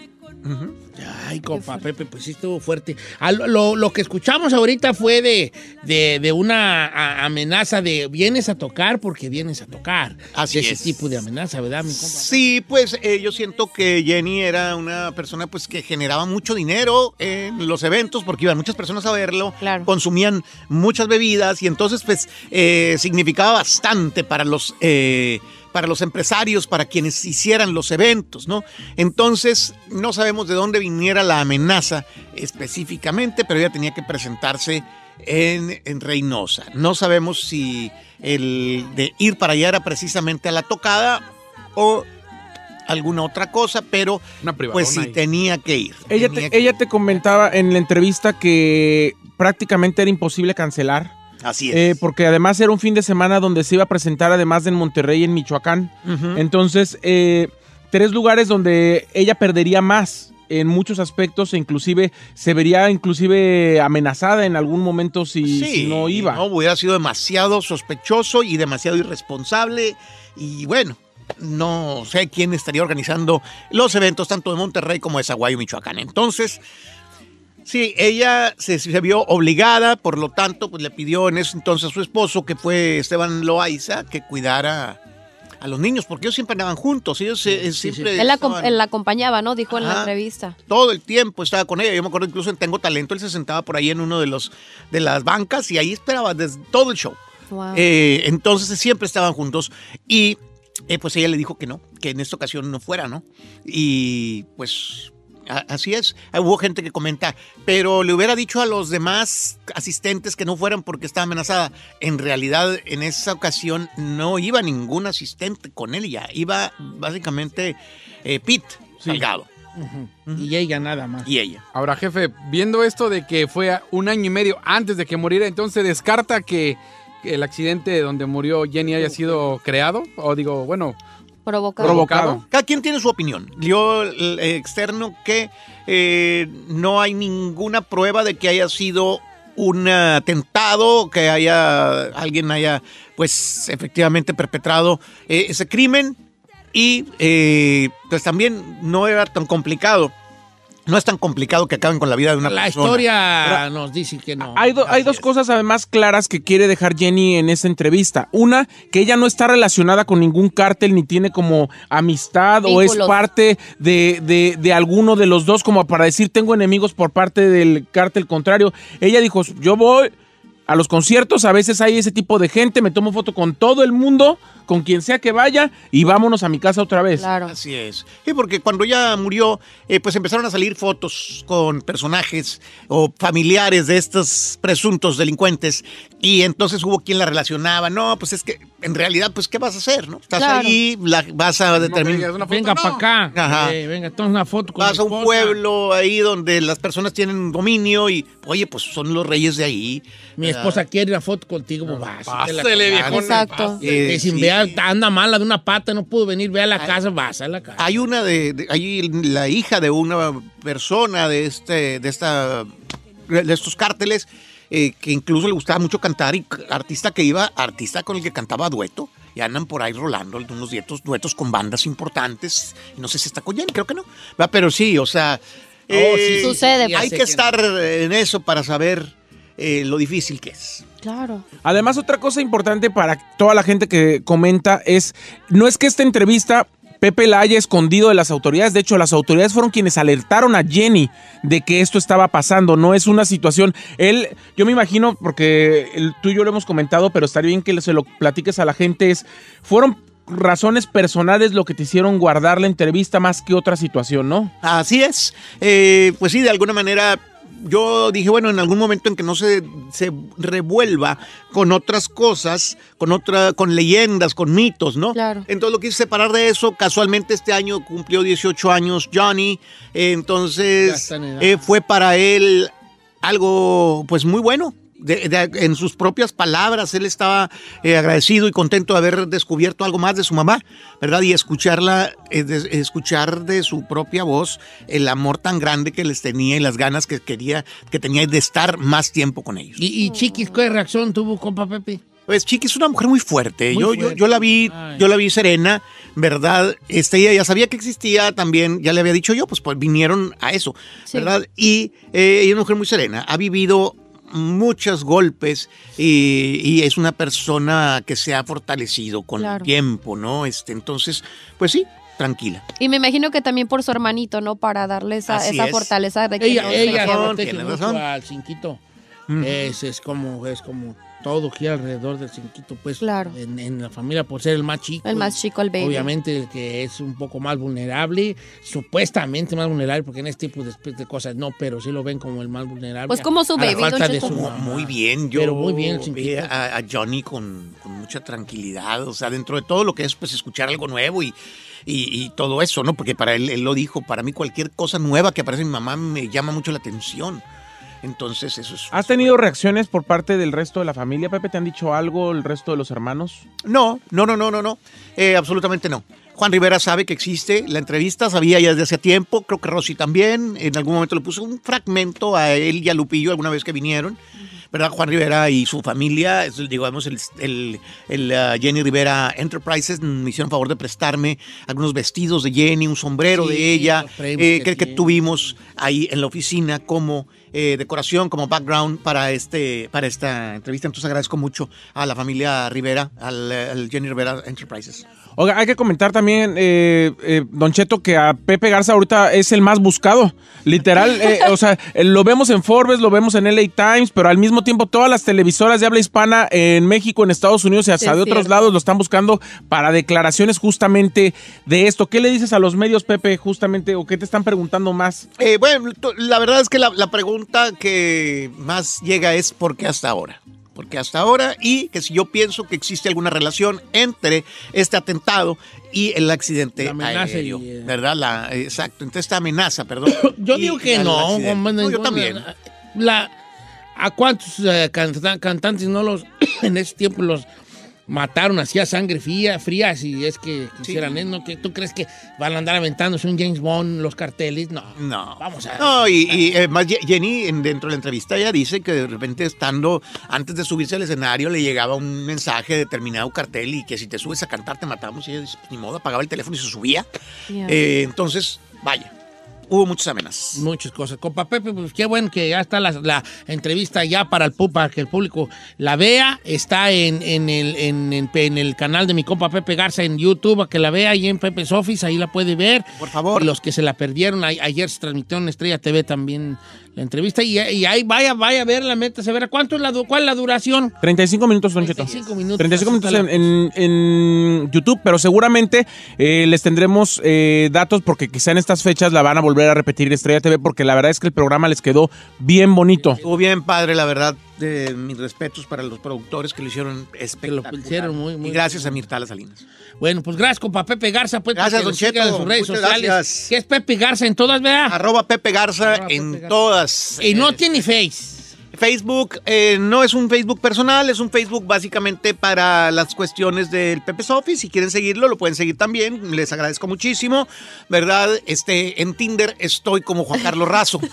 Ay, compa Pepe, pues sí estuvo fuerte. Ah, lo, lo- lo que escuchamos ahorita fue de, de, de una amenaza de vienes a tocar porque vienes a tocar. Así ese es. tipo de amenaza, ¿verdad, mi compa? Sí, pues eh, yo siento que Jenny era una persona pues que generaba mucho dinero en los eventos porque iban muchas personas a verlo, consumían muchas bebidas y entonces pues eh, significaba bastante para los eh, para los empresarios, para quienes hicieran los eventos, ¿no? Entonces no sabemos de dónde viniera la amenaza específicamente, pero ella tenía que presentarse en, en Reynosa. No sabemos si el de ir para allá era precisamente a la tocada o alguna otra cosa, pero pues sí ahí. tenía que ir. Ella te comentaba en la entrevista que prácticamente era imposible cancelar. Así es. Eh, porque además era un fin de semana donde se iba a presentar además en Monterrey y en Michoacán. Entonces, eh, tres lugares donde ella perdería más en muchos aspectos e inclusive se vería inclusive amenazada en algún momento si, si no iba. No, hubiera sido demasiado sospechoso y demasiado irresponsable. Y bueno, no sé quién estaría organizando los eventos tanto de Monterrey como de Zaguayo, Michoacán. Entonces, sí, ella se, se vio obligada, por lo tanto, pues le pidió en ese entonces a su esposo, que fue Esteban Loaiza, que cuidara a los niños, porque ellos siempre andaban juntos. Ellos eh, siempre. Él la, él la acompañaba, ¿no? Dijo en la entrevista. todo el tiempo estaba con ella. Yo me acuerdo incluso en Tengo Talento, él se sentaba por ahí en uno de los de las bancas y ahí esperaba desde todo el show. Wow. Eh, entonces siempre estaban juntos y eh, pues ella le dijo que no, que en esta ocasión no fuera, ¿no? Y pues así es. Ah, Hubo gente que comenta, pero le hubiera dicho a los demás asistentes que no fueran porque estaba amenazada. En realidad, en esa ocasión no iba ningún asistente con él ya. Iba básicamente eh, Pete Salgado. Y ella nada más. Y ella. Ahora, jefe, viendo esto de que fue un año y medio antes de que muriera, entonces descarta que el accidente donde murió Jenny haya sido creado, o digo, bueno, Provocado. provocado. Cada quien tiene su opinión. Yo, el externo, que eh, no hay ninguna prueba de que haya sido un atentado, que haya alguien haya, pues, efectivamente perpetrado eh, ese crimen y eh, pues también no era tan complicado. No es tan complicado que acaben con la vida de una La persona. historia nos dice que no. Hay, do- hay dos cosas además claras que quiere dejar Jenny en esta entrevista. Una, que ella no está relacionada con ningún cártel ni tiene como amistad o es parte de, de- de alguno de los dos como para decir tengo enemigos por parte del cártel contrario. Ella dijo, yo voy a los conciertos, a veces hay ese tipo de gente, me tomo foto con todo el mundo, con quien sea que vaya y vámonos a mi casa otra vez. Así es. Sí, porque cuando ella murió, eh, pues empezaron a salir fotos con personajes o familiares de estos presuntos delincuentes y entonces hubo quien la relacionaba. No, pues es que en realidad, pues, ¿qué vas a hacer? no? Estás Claro. ahí, la- vas a determinar. Venga para acá. Ajá. Eh, venga, toma una foto con Vas a un esposa. pueblo ahí donde las personas tienen dominio y, oye, pues son los reyes de ahí. Mi esposa quiere una foto contigo, pues vas. Pásele, viejona, Exacto. pásele. Eh, sin Sí. vea, anda mala de una pata, no pudo venir, ve a la casa, vas a la casa. Hay una de, de- hay la hija de una persona de este, de esta, de estos cárteles eh, que incluso le gustaba mucho cantar y artista que iba, artista con el que cantaba dueto y andan por ahí rolando unos duetos, duetos con bandas importantes. Y no sé si está con Jenny, creo que no. Pero sí, o sea, eh, Oh, sí, Sucede, Hay que estar en eso para saber eh, lo difícil que es. Claro. Además, otra cosa importante para toda la gente que comenta es, no es que esta entrevista Pepe la haya escondido de las autoridades, de hecho las autoridades fueron quienes alertaron a Jenny de que esto estaba pasando, no es una situación, él, yo me imagino, porque el- tú y yo lo hemos comentado, pero estaría bien que se lo platiques a la gente, es, fueron razones personales lo que te hicieron guardar la entrevista más que otra situación, ¿no? Así es. Eh, pues sí, de alguna manera yo dije, bueno, en algún momento en que no se, se revuelva con otras cosas, con otra, con leyendas, con mitos, ¿no? Claro. Entonces lo quise separar de eso. Casualmente este año cumplió 18 años Johnny. Eh, entonces en eh, fue para él algo pues muy bueno. De- de- en sus propias palabras, él estaba eh, agradecido y contento de haber descubierto algo más de su mamá, ¿verdad? Y escucharla, eh, de- escuchar de su propia voz el amor tan grande que les tenía y las ganas que quería, que tenía de estar más tiempo con ellos. ¿Y, y Chiquis qué reacción tuvo, compa Pepe? Pues Chiqui es una mujer muy fuerte. Muy yo, yo- fuerte. yo la vi, Ay. yo la vi serena, ¿verdad? Este, ella ya sabía que existía también, ya le había dicho yo, pues, pues vinieron a eso, ¿verdad? Y eh, ella es una mujer muy serena, ha vivido muchos golpes y, y es una persona que se ha fortalecido con Claro. el tiempo, ¿no? Este, entonces, pues sí, tranquila. Y me imagino que también por su hermanito, ¿no? Para darle esa, esa es. fortaleza de que Ella, no se ella tiene razón. al cinquito. Es, es como, es como todo gira alrededor del cinquito, pues. Claro. En, en la familia, por ser el más chico. El más chico, el baby. Obviamente el que es un poco más vulnerable, supuestamente más vulnerable, porque en este tipo de, de cosas no, pero sí lo ven como el más vulnerable. Pues como su a la baby, falta de su mamá. Muy bien, yo Pero muy bien, el vi Cinquito. a, a Johnny con, con mucha tranquilidad, o sea, dentro de todo lo que es pues escuchar algo nuevo y, y, y todo eso, ¿no? Porque para él, él lo dijo, para mí cualquier cosa nueva que aparece en mi mamá me llama mucho la atención. Entonces, eso es... ¿Has tenido reacciones por parte del resto de la familia, Pepe? ¿Te han dicho algo el resto de los hermanos? No, no, no, no, no, no. Eh, absolutamente no. Juan Rivera sabe que existe la entrevista, sabía ya desde hace tiempo, creo que Rosy también, en algún momento le puso un fragmento a él y a Lupillo alguna vez que vinieron, ¿verdad? Juan Rivera y su familia, es, digamos, el, el- el, ah, Jenny Rivera Enterprises me hicieron favor de prestarme algunos vestidos de Jenny, un sombrero Sí, de ella, eh, que que, tuvimos ahí en la oficina como eh, decoración, como background para, este, para esta entrevista. Entonces agradezco mucho a la familia Rivera, al, al Jenny Rivera Enterprises. Oiga, hay que comentar también, eh, eh, Don Cheto, que a Pepe Garza ahorita es el más buscado. Literal, eh, o sea, eh, lo vemos en Forbes, lo vemos en LA Times, pero al mismo tiempo todas las televisoras de habla hispana en México, en Estados Unidos y hasta Sí, de otros cierto. lados lo están buscando para declaraciones justamente de esto. ¿Qué le dices a los medios, Pepe, justamente, o qué te están preguntando más? Eh, bueno, la verdad es que la, la pregunta que más llega es ¿por qué hasta ahora? ¿Por qué hasta ahora? Y que si yo pienso que existe alguna relación entre este atentado y el accidente La amenaza aéreo, y, eh, ¿verdad? La, exacto, entonces esta amenaza, perdón. Yo digo que no. hombre, No, yo también. La, ¿A cuántos eh, canta- cantantes no los en ese tiempo los mataron así a sangre fría, fría si es que quisieran, ¿eh? ¿No? ¿Que ¿Tú crees que van a andar aventándose un James Bond los carteles? No. No. Vamos a... No, y, y, eh, más Ye- Jenny, en- dentro de la entrevista, ella dice que de repente estando, antes de subirse al escenario, le llegaba un mensaje de determinado cartel y que si te subes a cantar te matamos. Y ella dice, pues, ni modo, apagaba el teléfono y se subía. Yeah. Eh, entonces, vaya, hubo muchas amenazas. Muchas cosas. Compa Pepe, pues qué bueno que ya está la, la entrevista ya para el para que el público la vea. Está en, en el, en, el canal de mi compa Pepe Garza en YouTube, a que la vea ahí en Pepe's Office, ahí la puede ver. Por favor. Y los que se la perdieron, a- ayer se transmitió en Estrella TV también la entrevista. Y, y ahí vaya, vaya a ver la meta, se verá. ¿Cuánto es la, ¿Cuál es la duración? 35 minutos, Don Cheto. 35 minutos. 35 minutos en, en- en YouTube, pero seguramente eh, les tendremos eh, datos porque quizá en estas fechas la van a volver a repetir Estrella TV porque la verdad es que el programa les quedó bien bonito. Estuvo bien padre, la verdad. De mis respetos para los productores que lo hicieron espectacular. hicieron muy, muy y gracias a Mirtala Salinas. Bueno, pues gracias, compa Pepe Garza. Pues, Gracias, Don lo Cheto. en sus redes sociales. gracias. ¿Qué es Pepe Garza en todas, verdad? Arroba Pepe Garza en todas. Y no eh, tiene Face. Facebook eh, no es un Facebook personal, es un Facebook básicamente para las cuestiones del Pepe's Office. Si quieren seguirlo, lo pueden seguir también. Les agradezco muchísimo. ¿Verdad? Este, en Tinder estoy como Juan Carlos Razo.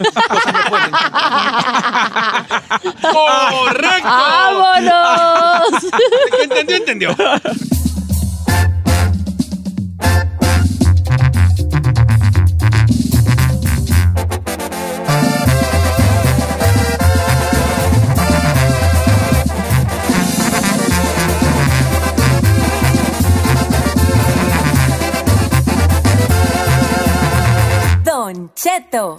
¡Correcto! ¡Vámonos! entendió, entendió. Don Cheto.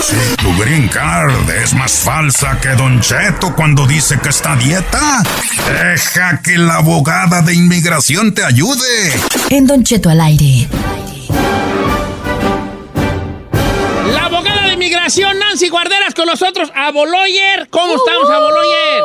Si tu green card es más falsa que Don Cheto cuando dice que está a dieta, deja que la abogada de inmigración te ayude. En Don Cheto al aire. La abogada de inmigración Nancy Guarderas con nosotros. Aboloyer. ¿Cómo estamos, Aboloyer?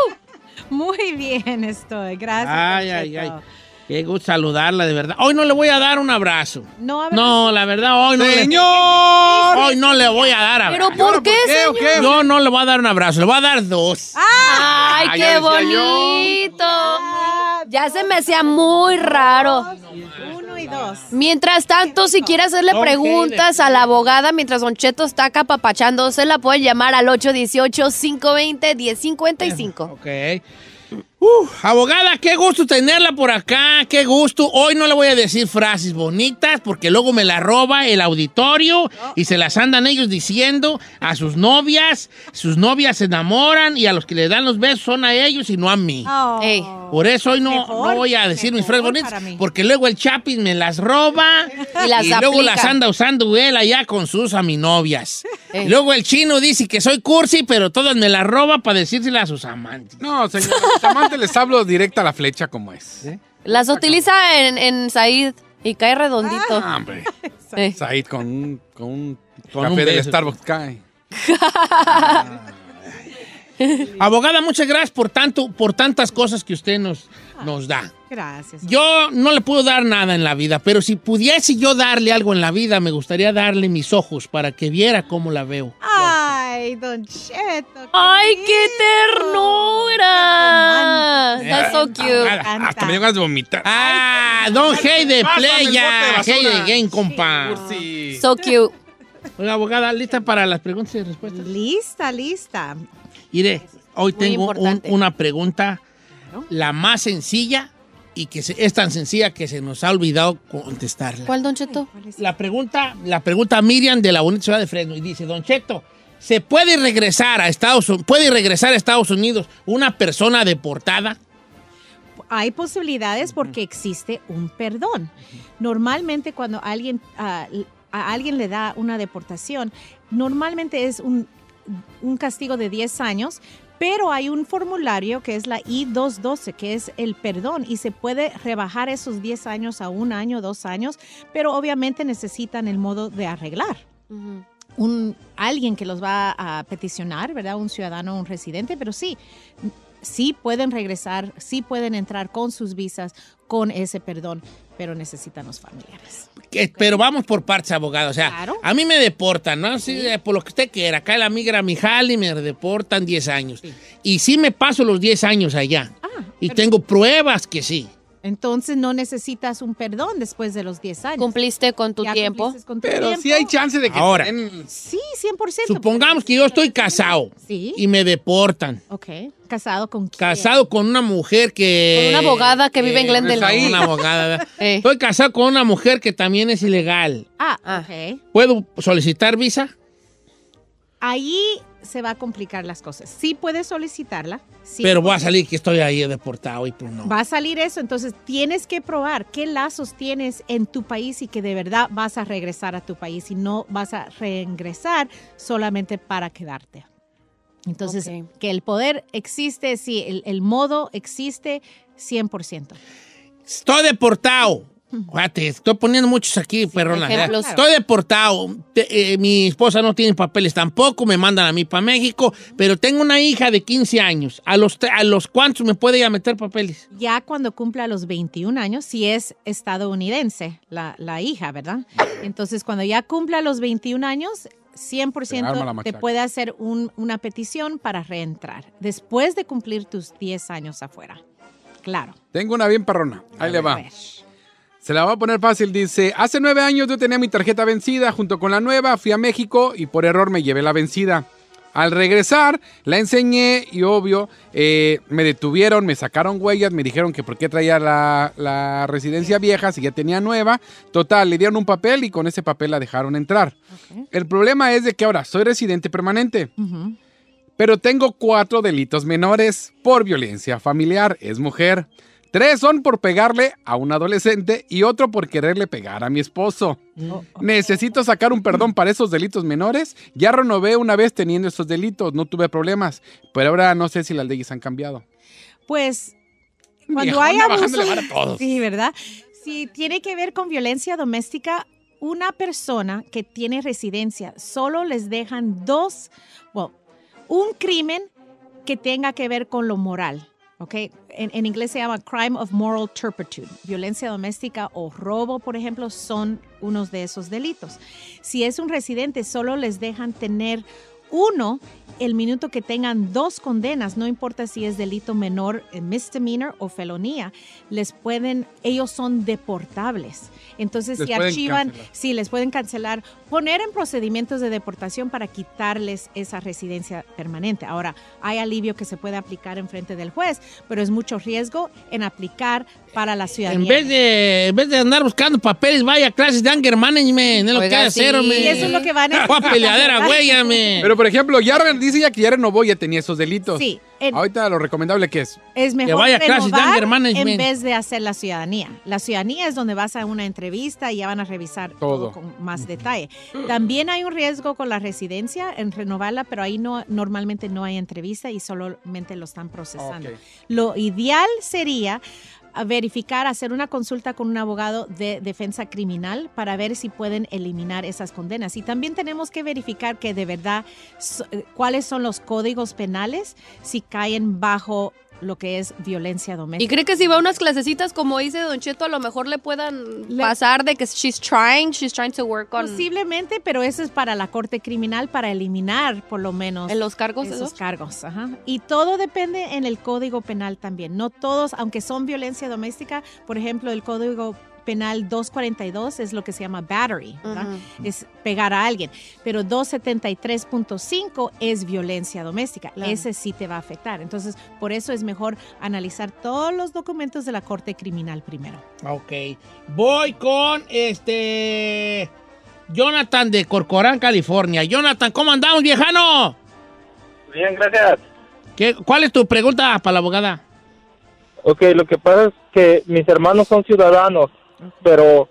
Muy bien estoy, gracias. Ay, Don ay, Cheto. ay. Qué gusto saludarla, de verdad. Hoy no le voy a dar un abrazo. No, abrazo. No, la verdad, hoy no le... ¡Señor! Hoy no le voy a dar abrazo. ¿Pero por qué, señor? Yo no le voy a dar un abrazo, le voy a dar dos. ¡Ay, Ah, qué bonito! Ya se me hacía muy raro. Uno y dos. Mientras tanto, si quiere hacerle preguntas a la abogada mientras Don Cheto está acá papachando, se la puede llamar al 818-520-1055. Ok. Uf, abogada, qué gusto tenerla por acá, qué gusto. Hoy no le voy a decir frases bonitas porque luego me la roba el auditorio y se las andan ellos diciendo a sus novias. Sus novias se enamoran y a los que le dan los besos son a ellos y no a mí. Oh. Por eso hoy no, Mejor, no voy a decir mis frases bonitas porque luego el Chapis me las roba Y las luego las anda usando él allá con sus aminovias. Ey. Y luego el chino dice que soy cursi, pero todas me las roba para decírselas a sus amantes. No, señor, a los amantes les hablo directa a la flecha como es. Las utiliza en, en Said y cae redondito. Ah, hombre. Eh. Said con un, con un Con café un del. Starbucks cae. Abogada, muchas gracias por tanto, por tantas cosas que usted nos, nos da. Gracias. Yo no le puedo dar nada en la vida, pero si pudiese yo darle algo en la vida, me gustaría darle mis ojos para que viera cómo la veo. Ay, Don Cheto. ¡Ay, qué ternura! That's so cute. Hasta me dio ganas de vomitar. Ah, Don Hey de Playa, Hey de. Game, compa. Sí. So cute. Oiga, abogada, ¿lista para las preguntas y respuestas? Lista, lista. Mire, hoy Muy tengo un- una pregunta, la más sencilla y que se- es tan sencilla que se nos ha olvidado contestarla. ¿Cuál, Don Cheto? La pregunta, la pregunta a Miriam de la bonita ciudad de Fresno y dice, Don Cheto, ¿se puede regresar a Estados Unidos, puede regresar a Estados Unidos una persona deportada? Hay posibilidades porque existe un perdón. Normalmente cuando alguien, ah, a alguien le da una deportación, normalmente es un, un castigo de 10 años, pero hay un formulario que es la I-212, que es el perdón, y se puede rebajar esos 10 años a un año, dos años, pero obviamente necesitan el modo de arreglar. Un, alguien que los va a peticionar, ¿verdad? Un ciudadano, un residente, pero sí, sí pueden regresar, sí pueden entrar con sus visas, con ese perdón, pero necesitan los familiares. Pero vamos por partes, abogado. O sea, Claro. a mí me deportan, ¿no? Sí, por lo que usted quiera. Acá la migra a mi jale y me deportan 10 años. Y sí me paso los 10 años allá. Ah, y tengo pruebas que sí. Entonces no necesitas un perdón después de los 10 años. Cumpliste con tu Ya tiempo. cumpliste con tu Pero tiempo. sí hay chance de que Ahora. te den- Sí, 100%. Supongamos que yo estoy casado Sí. y me deportan. Ok. ¿Casado con quién? Casado con una mujer que... Con una abogada que vive en Glendale. Con Ahí. Una abogada. ¿verdad? Eh. Estoy casado con una mujer que también es ilegal. Ah, ok. ¿Puedo solicitar visa? Ahí se va a complicar las cosas. Sí puedes solicitarla. sí pero voy a salir que estoy ahí deportado y pues no. Va a salir eso, entonces tienes que probar qué lazos tienes en tu país y que de verdad vas a regresar a tu país y no vas a reingresar solamente para quedarte. Entonces, que el poder existe, sí, el, el modo existe 100%. Estoy deportado. Fíjate, estoy poniendo muchos aquí, perrona. ejemplos. Estoy deportado. Te- eh, mi esposa no tiene papeles tampoco, me mandan a mí para México, pero tengo una hija de 15 años. ¿A los, a los cuántos me puede ir a meter papeles? Ya cuando cumpla los 21 años, si es estadounidense la, la hija, ¿verdad? Entonces, cuando ya cumpla los 21 años, Te arma la 100% te puede hacer un- una petición para reentrar después de cumplir tus 10 años afuera. Claro. Tengo una bien perrona. Ahí le A va. Se la va a poner fácil. Dice, hace nueve años yo tenía mi tarjeta vencida. Junto con la nueva fui a México y por error me llevé la vencida. Al regresar, la enseñé y obvio, eh, me detuvieron, me sacaron huellas, me dijeron que por qué traía la, la residencia vieja si ya tenía nueva. Total, le dieron un papel y con ese papel la dejaron entrar. El problema es de que ahora soy residente permanente. Pero tengo cuatro delitos menores por violencia familiar. Es mujer. Tres son por pegarle a un adolescente y otro por quererle pegar a mi esposo. Necesito sacar un perdón para esos delitos menores. Ya renové una vez teniendo esos delitos, no tuve problemas. Pero ahora no sé si las leyes han cambiado. Pues cuando Viejona, hay abuso, sí, ¿verdad? Si tiene que ver con violencia doméstica, una persona que tiene residencia solo les dejan dos, bueno, un crimen que tenga que ver con lo moral. ¿ok? En, en inglés se llama crime of moral turpitude. Violencia doméstica o robo, por ejemplo, son unos de esos delitos. Si es un residente, solo les dejan tener uno el minuto que tengan dos condenas, no importa si es delito menor, eh, misdemeanor o felonía, les pueden, ellos son deportables. Entonces, Les si archivan, cancelar. sí, les pueden cancelar, poner en procedimientos de deportación para quitarles esa residencia permanente. Ahora, hay alivio que se puede aplicar en frente del juez, pero es mucho riesgo en aplicar para la ciudadanía. En vez, de, en vez de andar buscando papeles, vaya a clases de anger management. Es lo que Oiga, hay que sí. hacer, hombre. Y eso es lo que van a peleadera, güey. Pero por ejemplo, ya re- dice ya que ya renovó, ya tenía esos delitos. Sí, en- Ahorita lo recomendable que es. Es mejor vaya a clases de renovar en vez de hacer la ciudadanía. La ciudadanía es donde vas a una entrevista y ya van a revisar todo, Todo. con más detalle. También hay un riesgo con la residencia en renovarla, pero ahí no normalmente no hay entrevista y solamente lo están procesando. Lo ideal sería verificar, hacer una consulta con un abogado de defensa criminal para ver si pueden eliminar esas condenas. Y también tenemos que verificar que de verdad eh, cuáles son los códigos penales si caen bajo lo que es violencia ¿Y doméstica. cree que si va a unas clasecitas como dice Don Cheto, a lo mejor le puedan pasar de que she's trying, she's trying to work on... Posiblemente, pero eso es para la corte criminal para eliminar por lo menos ¿En los cargos esos esos? cargos. Ajá. Y todo depende en el código penal también. No todos, aunque son violencia doméstica, por ejemplo, el código penal 242 es lo que se llama battery, es pegar a alguien, pero 273.5 es violencia doméstica. Claro. Ese sí te va a afectar. Entonces, por eso es mejor analizar todos los documentos de la corte criminal primero. Ok. Voy con este. Jonathan de Corcorán, California. Jonathan, ¿cómo andamos, viejano? Bien, gracias. ¿Qué, ¿Cuál es tu pregunta para la abogada? Ok, lo que pasa es que mis hermanos son ciudadanos, pero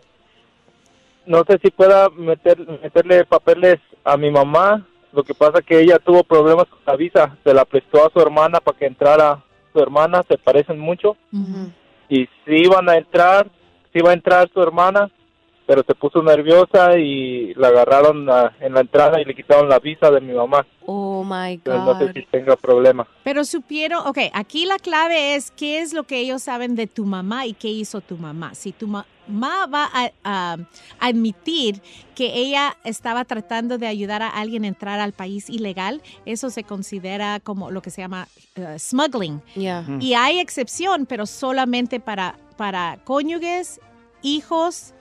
no sé si pueda meter, meterle papeles a mi mamá. Lo que pasa que ella tuvo problemas con la visa, se la prestó a su hermana para que entrara su hermana, se parecen mucho. Y sí iban a entrar, sí iba a entrar su hermana, pero se puso nerviosa y la agarraron en la entrada y le quitaron la visa de mi mamá. Oh my Entonces no sé God. si tenga problema. Pero supieron, ok, aquí la clave es qué es lo que ellos saben de tu mamá y qué hizo tu mamá. Si tu ma- mamá va a, a admitir que ella estaba tratando de ayudar a alguien a entrar al país ilegal, eso se considera como lo que se llama uh, smuggling. Yeah. Mm. Y hay excepción, pero solamente para, para cónyuges, hijos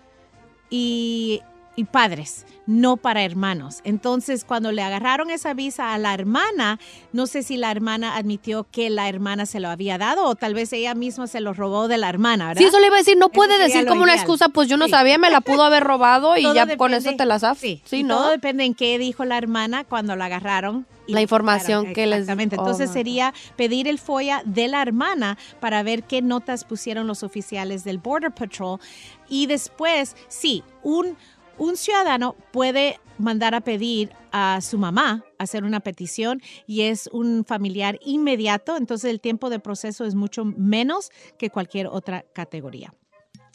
y, y padres, no para hermanos. Entonces, cuando le agarraron esa visa a la hermana, no sé si la hermana admitió que la hermana se lo había dado o tal vez ella misma se lo robó de la hermana, ¿verdad? Sí, eso le iba a decir, no puede decir como una excusa, pues yo no Sí. sabía, me la pudo haber robado y Todo ya con eso te la zafas. Sí, Sí, ¿no? todo depende en qué dijo la hermana cuando la agarraron. y La información que les- Exactamente. oh, Entonces my sería pedir el FOIA de la hermana para ver qué notas pusieron los oficiales del Border Patrol. Y después, sí, un, un ciudadano puede mandar a pedir a su mamá hacer una petición y es un familiar inmediato, entonces el tiempo de proceso es mucho menos que cualquier otra categoría.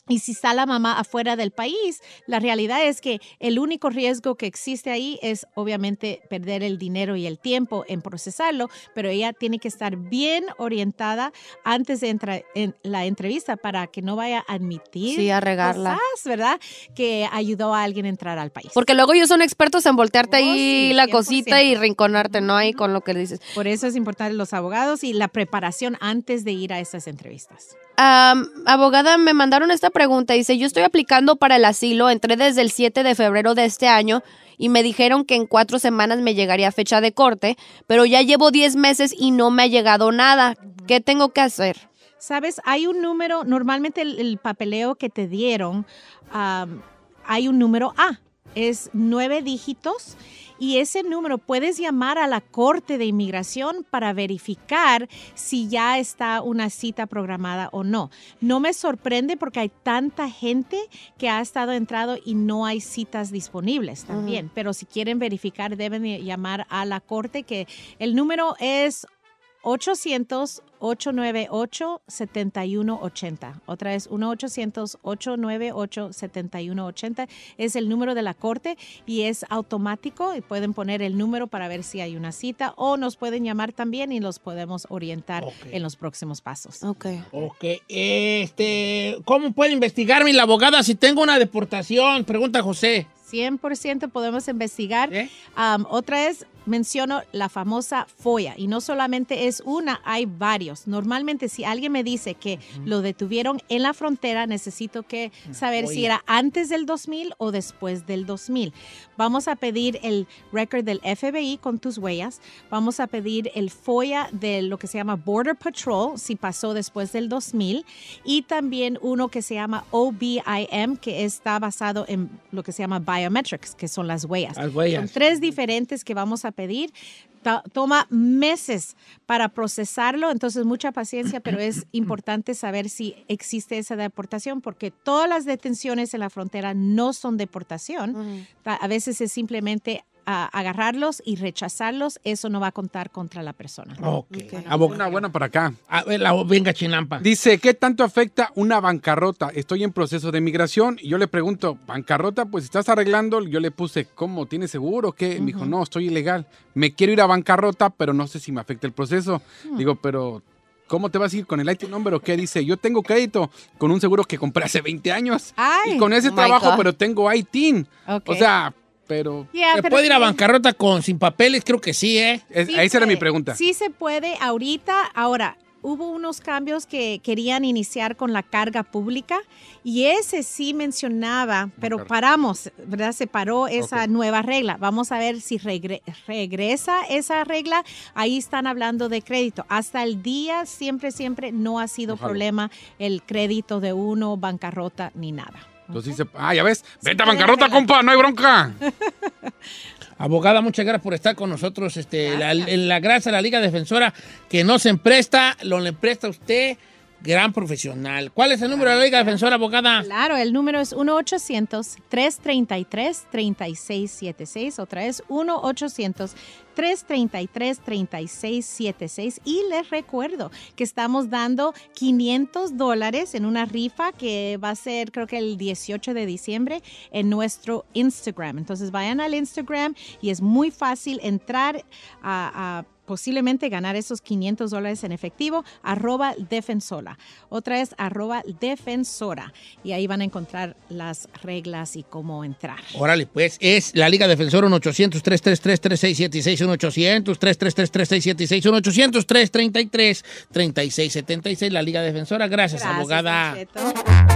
Y si está la mamá afuera del país, la realidad es que el único riesgo que existe ahí es obviamente perder el dinero y el tiempo en procesarlo, pero ella tiene que estar bien orientada antes de entrar en la entrevista para que no vaya a admitir Sí, a regarla. cosas, ¿verdad? Que ayudó a alguien a entrar al país. Porque luego ellos son expertos en voltearte ahí sí, la 100%. cosita y rinconarte, ¿no? Ahí con lo que dices. Por eso es importante los abogados y la preparación antes de ir a esas entrevistas. Abogada, me mandaron esta pregunta. Dice, yo estoy aplicando para el asilo, entré desde el 7 de febrero de este año y me dijeron que en cuatro semanas me llegaría fecha de corte, pero ya llevo 10 meses y no me ha llegado nada. ¿Qué tengo que hacer? Sabes, hay un número, normalmente el, el papeleo que te dieron, hay un número A, es nueve dígitos y ese número puedes llamar a la Corte de Inmigración para verificar si ya está una cita programada o no. No me sorprende porque hay tanta gente que ha estado entrado y no hay citas disponibles también, pero si quieren verificar deben de llamar a la Corte que el número es 800-898-7180. Otra vez, 1-800-898-7180. Es el número de la corte y es automático y pueden poner el número para ver si hay una cita o nos pueden llamar también y los podemos orientar en los próximos pasos. Ok. Ok, este, ¿cómo puede investigarme la abogada si tengo una deportación? Pregunta José. 100% podemos investigar. Um, otra es, menciono la famosa FOIA y no solamente es una, hay varios. Normalmente si alguien me dice que lo detuvieron en la frontera, necesito que saber si FOIA. era antes del 2000 o después del 2000. Vamos a pedir el record del FBI con tus huellas. Vamos a pedir el FOIA de lo que se llama Border Patrol, si pasó después del 2000. Y también uno que se llama OBIM, que está basado en lo que se llama biometrics, que son las huellas. Las huellas. Son tres diferentes que vamos a pedir. Toma meses para procesarlo, entonces mucha paciencia, pero es importante saber si existe esa deportación, porque todas las detenciones en la frontera no son deportación. Ta- A veces es simplemente ah, agarrarlos y rechazarlos, eso no va a contar contra la persona. Ok. Una buena para acá. A ver, la, venga, Chinampa. Dice, ¿qué tanto afecta una bancarrota? Estoy en proceso de migración y yo le pregunto, ¿bancarrota? Pues estás arreglando. Yo le puse, ¿cómo? ¿Tienes seguro? o ¿Qué? Me dijo, no, estoy ilegal. Me quiero ir a bancarrota, pero no sé si me afecta el proceso. Hmm. Digo, pero ¿cómo te vas a ir con el IT number o qué? Dice, yo tengo crédito con un seguro que compré hace 20 años. Ay, y con ese oh trabajo, pero tengo ITIN. Ok. O sea, pero... Yeah, ¿Se pero puede ir a bancarrota con sin papeles? Creo que sí, ¿eh? Sí esa era mi pregunta. Sí se puede ahorita. Ahora, hubo unos cambios que querían iniciar con la carga pública y ese sí mencionaba, pero paramos, ¿verdad? Se paró esa nueva regla. Vamos a ver si regre- regresa esa regla. Ahí están hablando de crédito. Hasta el día, siempre, siempre no ha sido Ojalá. problema el crédito de uno, bancarrota ni nada. Entonces dice, ah, ya ves, vete a bancarrota, compa, no hay bronca. Abogada, muchas gracias por estar con nosotros. Este, la, en la gracias a la Liga Defensora que no se empresta, lo le presta a usted, gran profesional. ¿Cuál es el número de la Liga Defensora, abogada? Claro, el número es 1-800-333-3676. Otra vez, 1-800-333-3676. Y les recuerdo que estamos dando 500 dólares en una rifa que va a ser, creo que el 18 de diciembre, en nuestro Instagram. Entonces vayan al Instagram y es muy fácil entrar a, a posiblemente ganar esos 500 dólares en efectivo, arroba defensora. Otra es arroba defensora. Y ahí van a encontrar las reglas y cómo entrar. Órale, pues es la Liga Defensora 1-800-333-3676, 1-800-333-3676, 1-800-333-3676, la Liga Defensora. Gracias, Gracias, abogada. Don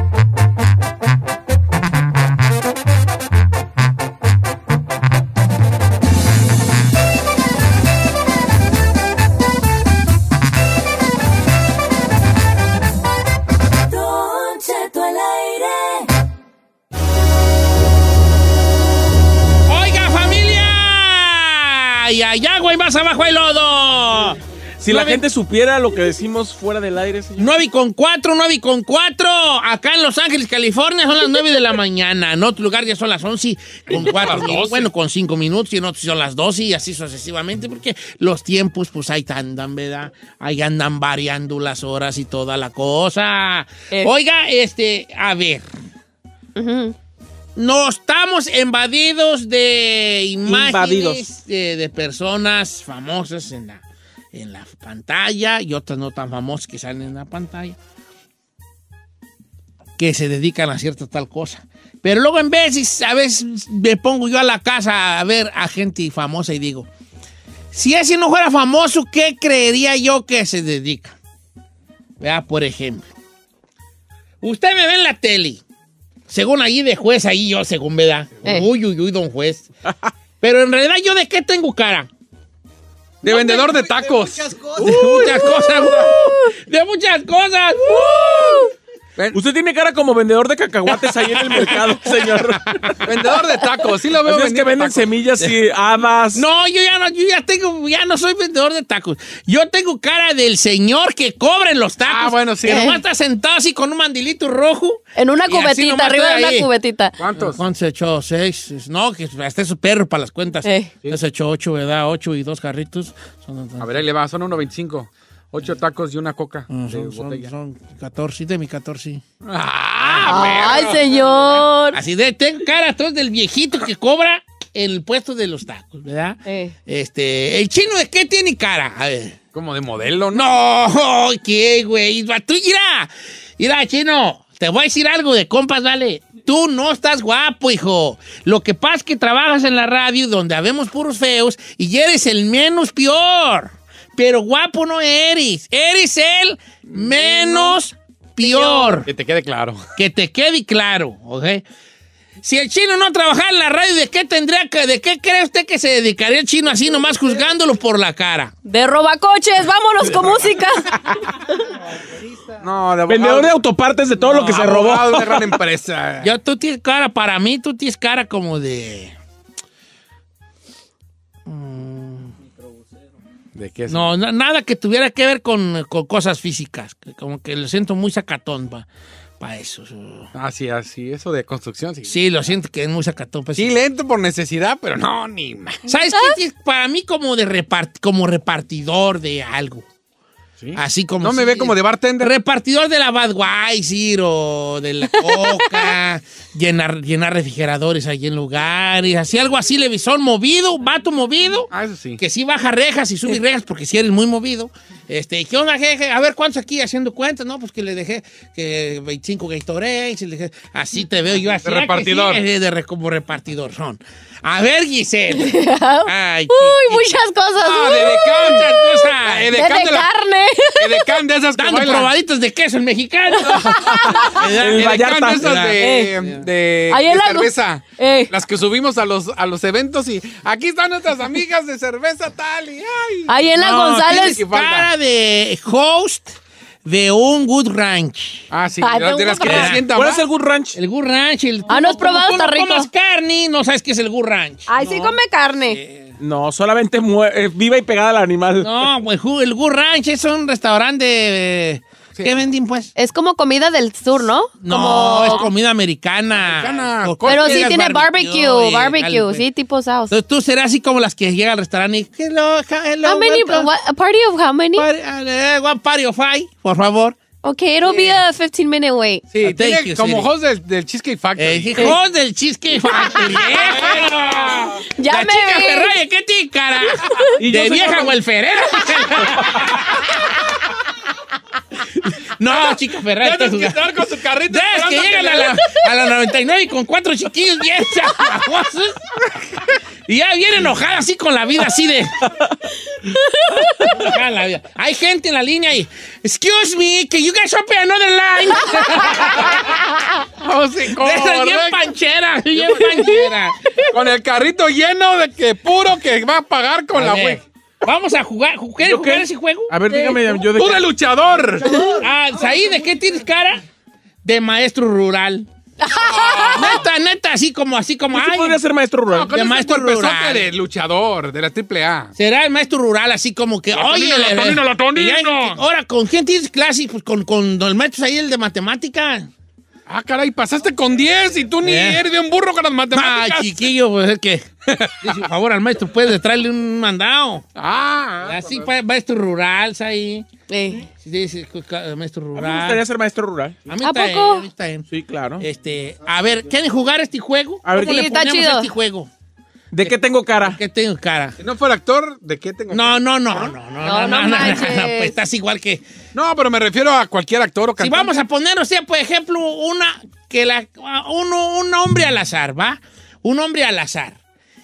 Si la gente supiera lo que decimos fuera del aire, señor. 9 y con 4, 9 y con 4. Acá en Los Ángeles, California, son las 9 de la mañana. En otro lugar ya son las 11 con 4 Las minutos. 12. Bueno, con 5 minutos. Y en otros son las 12 y así sucesivamente. Porque los tiempos, pues ahí andan, ¿verdad? Ahí andan variando las horas y toda la cosa. Eh. Oiga, este, a ver. No estamos invadidos de imágenes Invadidos. De, de personas famosas en la, en la pantalla y otras no tan famosas que salen en la pantalla que se dedican a cierta tal cosa. Pero luego en veces, a veces me pongo yo a la casa a ver a gente famosa y digo, si ese no fuera famoso, ¿qué creería yo que se dedica? Vea, por ejemplo, usted me ve en la tele, según ahí de juez, ahí yo, según verdad. Eh. Uy, uy, uy, don juez. Pero en realidad, ¿yo de qué tengo cara? De vendedor de tacos. De muchas cosas, güey. De muchas cosas. Usted tiene cara como vendedor de cacahuates ahí en el mercado, señor. Vendedor de tacos, sí lo veo es que venden tacos. semillas y habas. No, yo ya no, yo ya tengo, ya no soy vendedor de tacos. Yo tengo cara del señor que cobra en los tacos. Ah, bueno, sí. Que nomás está sentado así con un mandilito rojo. En una cubetita, arriba de una cubetita. ¿Cuántos? ¿Cuántos se echó? Seis. No, que hasta su perro para las cuentas. Eh. Ya Se echó ocho, ¿verdad? Ocho y dos carritos. Son, A ver, ahí le va, son 1.25. Ocho tacos y una coca son, de son, botella. son 14, de mi 14. Ay, señor. Así de, tengo cara entonces del viejito que cobra el puesto de los tacos, ¿verdad? Eh. Este, ¿el chino de qué tiene cara? A ver. Como de modelo, ¿no? No, ¿qué, güey? Tú, mira, mira, chino, te voy a decir algo de compas, vale. Tú no estás guapo, hijo. Lo que pasa es que trabajas en la radio donde habemos puros feos y eres el menos peor. Pero guapo no eres. Eres el menos peor. Que te quede claro. Que te quede claro, ¿ok? Si el chino no trabajara en la radio, ¿de qué tendría que, de qué cree usted que se dedicaría el chino así nomás juzgándolo por la cara? De robacoches, vámonos con música. No, de Vendedor de autopartes de todo lo que se robó. Una gran empresa. Yo, tú tienes cara, para mí, tú tienes cara como de. ¿De qué es? No, na- nada que tuviera que ver con, con cosas físicas. Como que lo siento muy sacatón para eso. Ah, sí, así, eso de construcción. Sí, Sí, lo siento que es muy sacatón. pa' eso. Sí, lento por necesidad, pero no, ni más. ¿Sabes qué? tienes? Para mí, como de repart- como repartidor de algo. ¿Sí? Así como. ¿No me si- ve como de bartender? Repartidor de la Budweiser o de la coca, llenar, llenar refrigeradores ahí en lugares, así algo así, levizón movido, vato movido, Ah, eso sí. que sí baja rejas y sube rejas porque si eres muy movido. Este, ¿qué onda, jeje? A ver, ¿cuántos aquí haciendo cuentas? No, pues que le dejé que 25 Gatorades, y le dejé- así te veo yo así. De ¿a que repartidor. sí? Eh, de como repartidor son. A ver, Giselle. Ay, Uy, muchas cosas. Ah, de decán, muchas cosas. De, Edecán de la- carne. Edecán de esas que Dando bailan. probaditos de queso el mexicano. El Edecán de esas de, de, Ahí en de la- cerveza. Eh. Las que subimos a los, a los eventos y aquí están nuestras amigas de cerveza tal y ay. Ahí en la No, González. cara de host de un Good Ranch. Ah, sí, Ah, de, las- de tengo las que te sientan. ¿Cuál es el Good Ranch? El Good Ranch. El, Ah, ¿no has probado? tú Está no rico. comas carne, no sabes qué es el Good Ranch. Ay, sí come carne. No, solamente eh, viva y pegada al animal. No, pues el Good Ranch es un restaurante. eh, ¿Qué venden, pues? Es como comida del sur, ¿no? No, Como- es comida americana. Americana. Pero sí tiene barbecue, eh, barbecue, dale, pues. sí, tipo South. Entonces tú serás así como las que llegan al restaurante y... Hello, hello, How many, what- a party of how many? Party, uh, one party of five, por favor. Okay, it'll be a 15 minute wait. Sí, Ah, tiene thank you, como Siri. host del, del Cheesecake Factory. Eh, hijos del Cheesecake Factory. Ya La me chica vi. Ferrari, ¿qué tiene cara? Y De vieja otro- welferera. No, chica Ferrari. Tienes que estar con su carrito. Es que llegan le a la, a la 99 y con cuatro chiquillos bien chavajosos. Y ya viene enojada así con la vida, así de. Enojada la vida. Hay gente en la línea y. Excuse me, can you guys open another line? Oh, sí, esas bien panchera, bien panchera. Con el carrito lleno de que puro que va a pagar con A la web. Vamos a jugar. ¿Quieren ¿Yo jugar qué? ese juego? A ver, dígame, yo de ¡Tú qué- de luchador! Ah, Saí, ¿de qué tienes cara? De maestro rural. neta, neta, así como, así como. ¿Usted ay, podría ser maestro rural? No, De maestro rural. de luchador, de la triple A. Será el maestro rural, así como que. Oye, latonino, le- latonino. y ya- Ahora, ¿con quién tienes clase? Pues con, con el maestro ahí, el de matemática. Ah, caray, pasaste con 10 y tú ni Eh. eres de un burro con las Ah, matemáticas. chiquillo, pues es que. Dice, por favor, al maestro, puedes traerle un mandado. Ah, Así, pa- maestro rural, ahí. Eh. Sí, sí, maestro A mí me rural. gustaría ser maestro rural. A mí ¿A está bien, poco? a mí está bien. Sí, claro. Este, a ver, ¿quieren jugar este juego? A ver, ¿Cómo Sí, le está ponemos chido. a este juego? ¿De qué tengo cara? ¿Qué tengo cara? Si no fuera actor, ¿de qué tengo? No, no, no, no, no, no, no, no, manches. pues estás igual que... No, pero me refiero a cualquier actor o Si cantante. vamos a poner, o sea, por ejemplo, una, que la, uno, un hombre al azar, ¿va? Un hombre al azar.